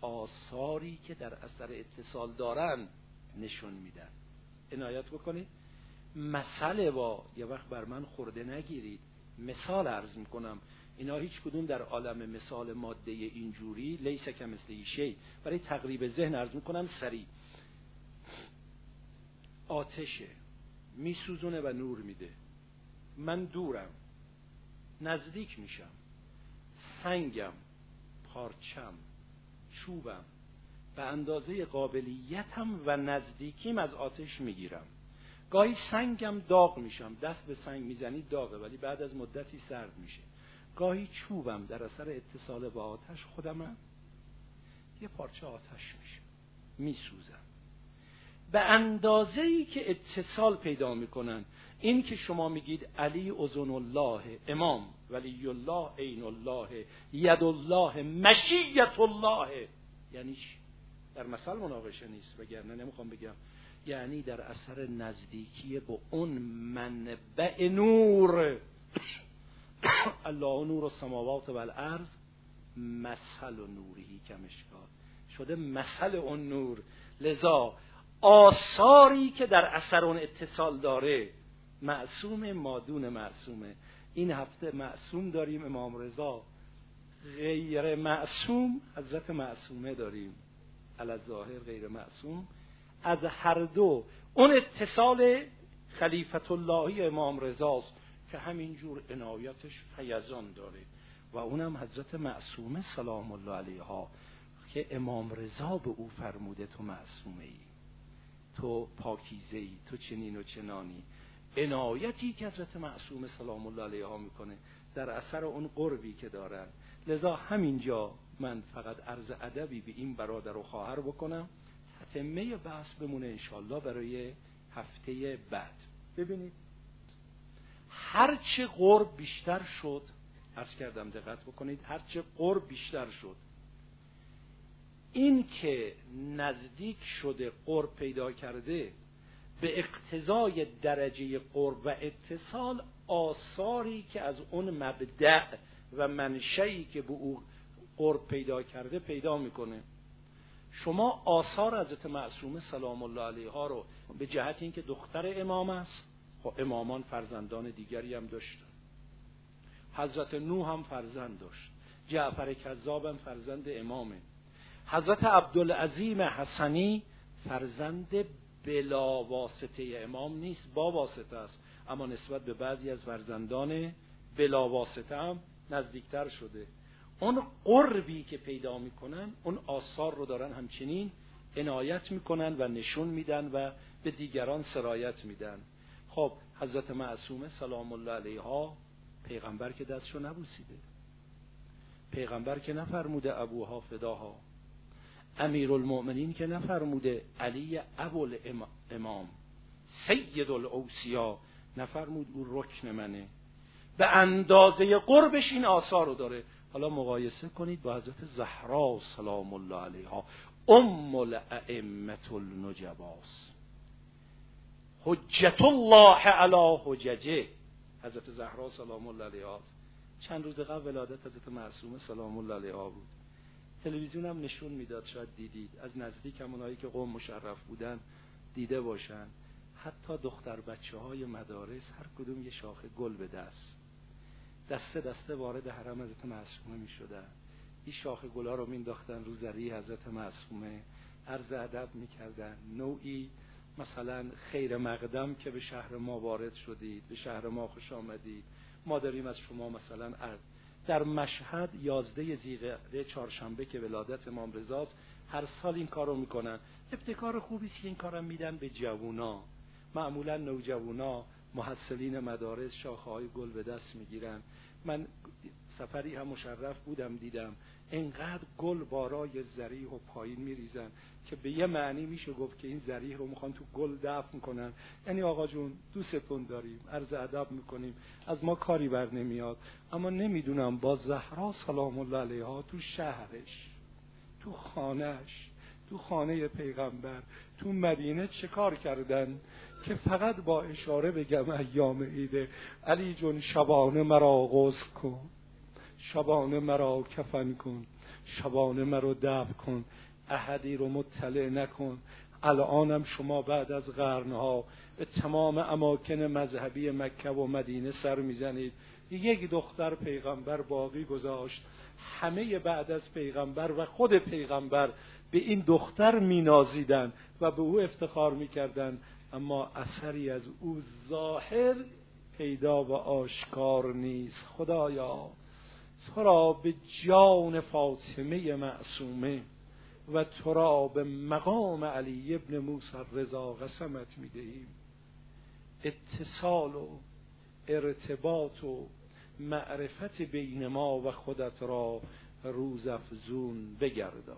آثاری که در اثر اتصال دارن نشون میدن. عنایت بکنید. مسئله با یه وقت بر من خورده نگیرید. مثال عرض می‌کنم. اینا هیچ کدوم در عالم مثال ماده اینجوری لیس که مثل شی. برای تقریب ذهن عرض می‌کنم سریع. آتشه میسوزونه و نور میده. من دورم. نزدیک میشم. سنگم. پارچم. چوبم به اندازه قابلیتم و نزدیکیم از آتش می‌گیرم. گاهی سنگم داغ میشم. دست به سنگ می‌زنی داغه ولی بعد از مدتی سرد میشه. گاهی چوبم در اثر اتصال با آتش خودمم. یه پارچه آتش میشه. میسوزم. به اندازه ای که اتصال پیدا می‌کنن. این که شما میگید علی ازن الله امام ولی الله عین الله ید الله مشیت الله. یعنی در مثل مناقشه نیست وگرنه نمی‌خوام بگم. یعنی در اثر نزدیکی به اون منبع نور. الله نور و سماوات و الارض مثل و نوری کمشکار شده مثل اون نور. لذا آثاری که در اثر اون اتصال داره معصوم مادون معصومه. این هفته معصوم داریم امام رضا. غیر معصوم حضرت معصومه داریم. ظاهر غیر معصوم. از هر دو. اون اتصال خلیفت اللهی امام رضاست که همینجور عنایتش فیضان داره. و اونم حضرت معصومه سلام الله علیها که امام رضا به او فرموده تو معصومه ای تو پاکیزه ای تو چنین و چنانی. عنایتی که حضرت معصوم سلام الله علیها می‌کنه در اثر اون قربی که دارن. لذا همینجا من فقط عرض ادبی به این برادر و خواهر بکنم. تتمه بحث بمونه انشالله برای هفته بعد. ببینید هرچه قرب بیشتر شد عرض کردم دقت بکنید هرچه قرب بیشتر شد این که نزدیک شده قرب پیدا کرده به اقتضای درجه قرب و اتصال آثاری که از اون مبدع و منشئی که به او قرب پیدا کرده پیدا می‌کنه. شما آثار حضرت معصومه سلام الله علیها رو به جهت اینکه دختر امام است خب امامان فرزندان دیگری هم داشتن. حضرت نوح هم فرزند داشت. جعفر کذاب هم فرزند امامه. حضرت عبدالعظیم حسنی فرزند بلا واسطه امام نیست با واسطه است. اما نسبت به بعضی از فرزندان بلا واسطه هم نزدیکتر شده. اون قربی که پیدا می‌کنن اون آثار رو دارن همچنین عنایت می‌کنن و نشون میدن و به دیگران سرایت میدن. خب حضرت معصومه سلام الله علیها پیغمبر که دستشو نبوسیده. پیغمبر که نفرموده ابوها فداها. امیر المؤمنین که نفرموده علی ابو امام سید الاوسیا نفرمود او رکن منه. به اندازه قربش این آثار رو داره. حالا مقایسه کنید با حضرت زهرا سلام الله علیها. ام الائمه النجباس. حجت الله علی حججه. حضرت زهرا سلام الله علیها. چند روز قبل ولادت حضرت معصومه سلام الله علیها بود. تلویزیون هم نشون می‌داد شاید دیدید. از نزدیک همونهایی که قوم مشرف بودن دیده باشن. حتی دختر بچه های مدارس هر کدوم یه شاخه گل به دست. دسته دسته وارد حرم حضرت معصومه می شدن این شاخه گلا رو مینداختن رو زری حضرت معصومه عرض ادب می‌کردن. نوعی مثلا خیر مقدم که به شهر ما وارد شدید به شهر ما خوش آمدید. ما داریم از شما مثلا در مشهد یازده زیغه چهارشنبه که ولادت امام رضاست هر سال این کارو می‌کنن. ابتکار خوبی که این کارم میدن به جوونا. معمولا نوجوانا محصلین مدارس شاخه های گل به دست می‌گیرن. من سفری هم مشرف بودم دیدم. انقدر گل بارای زریح و پایین میریزن که به یه معنی میشه گفت که این زریح رو می‌خوان تو گل دفن کنن. یعنی آقا جون دوستتون داریم عرض ادب می‌کنیم. از ما کاری بر نمیاد. اما نمی‌دونم با زهرا سلام الله علیها تو شهرش تو خانهش تو خانه پیغمبر تو مدینه چه کار کردن که فقط با اشاره بگم ایام عیده. علی جون شبانه مرا غسل کن. شبانه مرا کفن کن شبانه مرا دفع کن احدی رو مطلع نکن. الانم شما بعد از قرنها به تمام اماکن مذهبی مکه و مدینه سر می‌زنید. یک دختر پیغمبر باقی گذاشت. همه بعد از پیغمبر و خود پیغمبر به این دختر مینازیدن و به او افتخار می‌کردن اما اثری از او ظاهر پیدا و آشکار نیست. خدایا. تو را به جان فاطمه معصومه و تو را به مقام علی ابن موسی رضا قسمت می‌دهیم. اتصال و ارتباط و معرفت بین ما و خودت را روز افزون بگردان.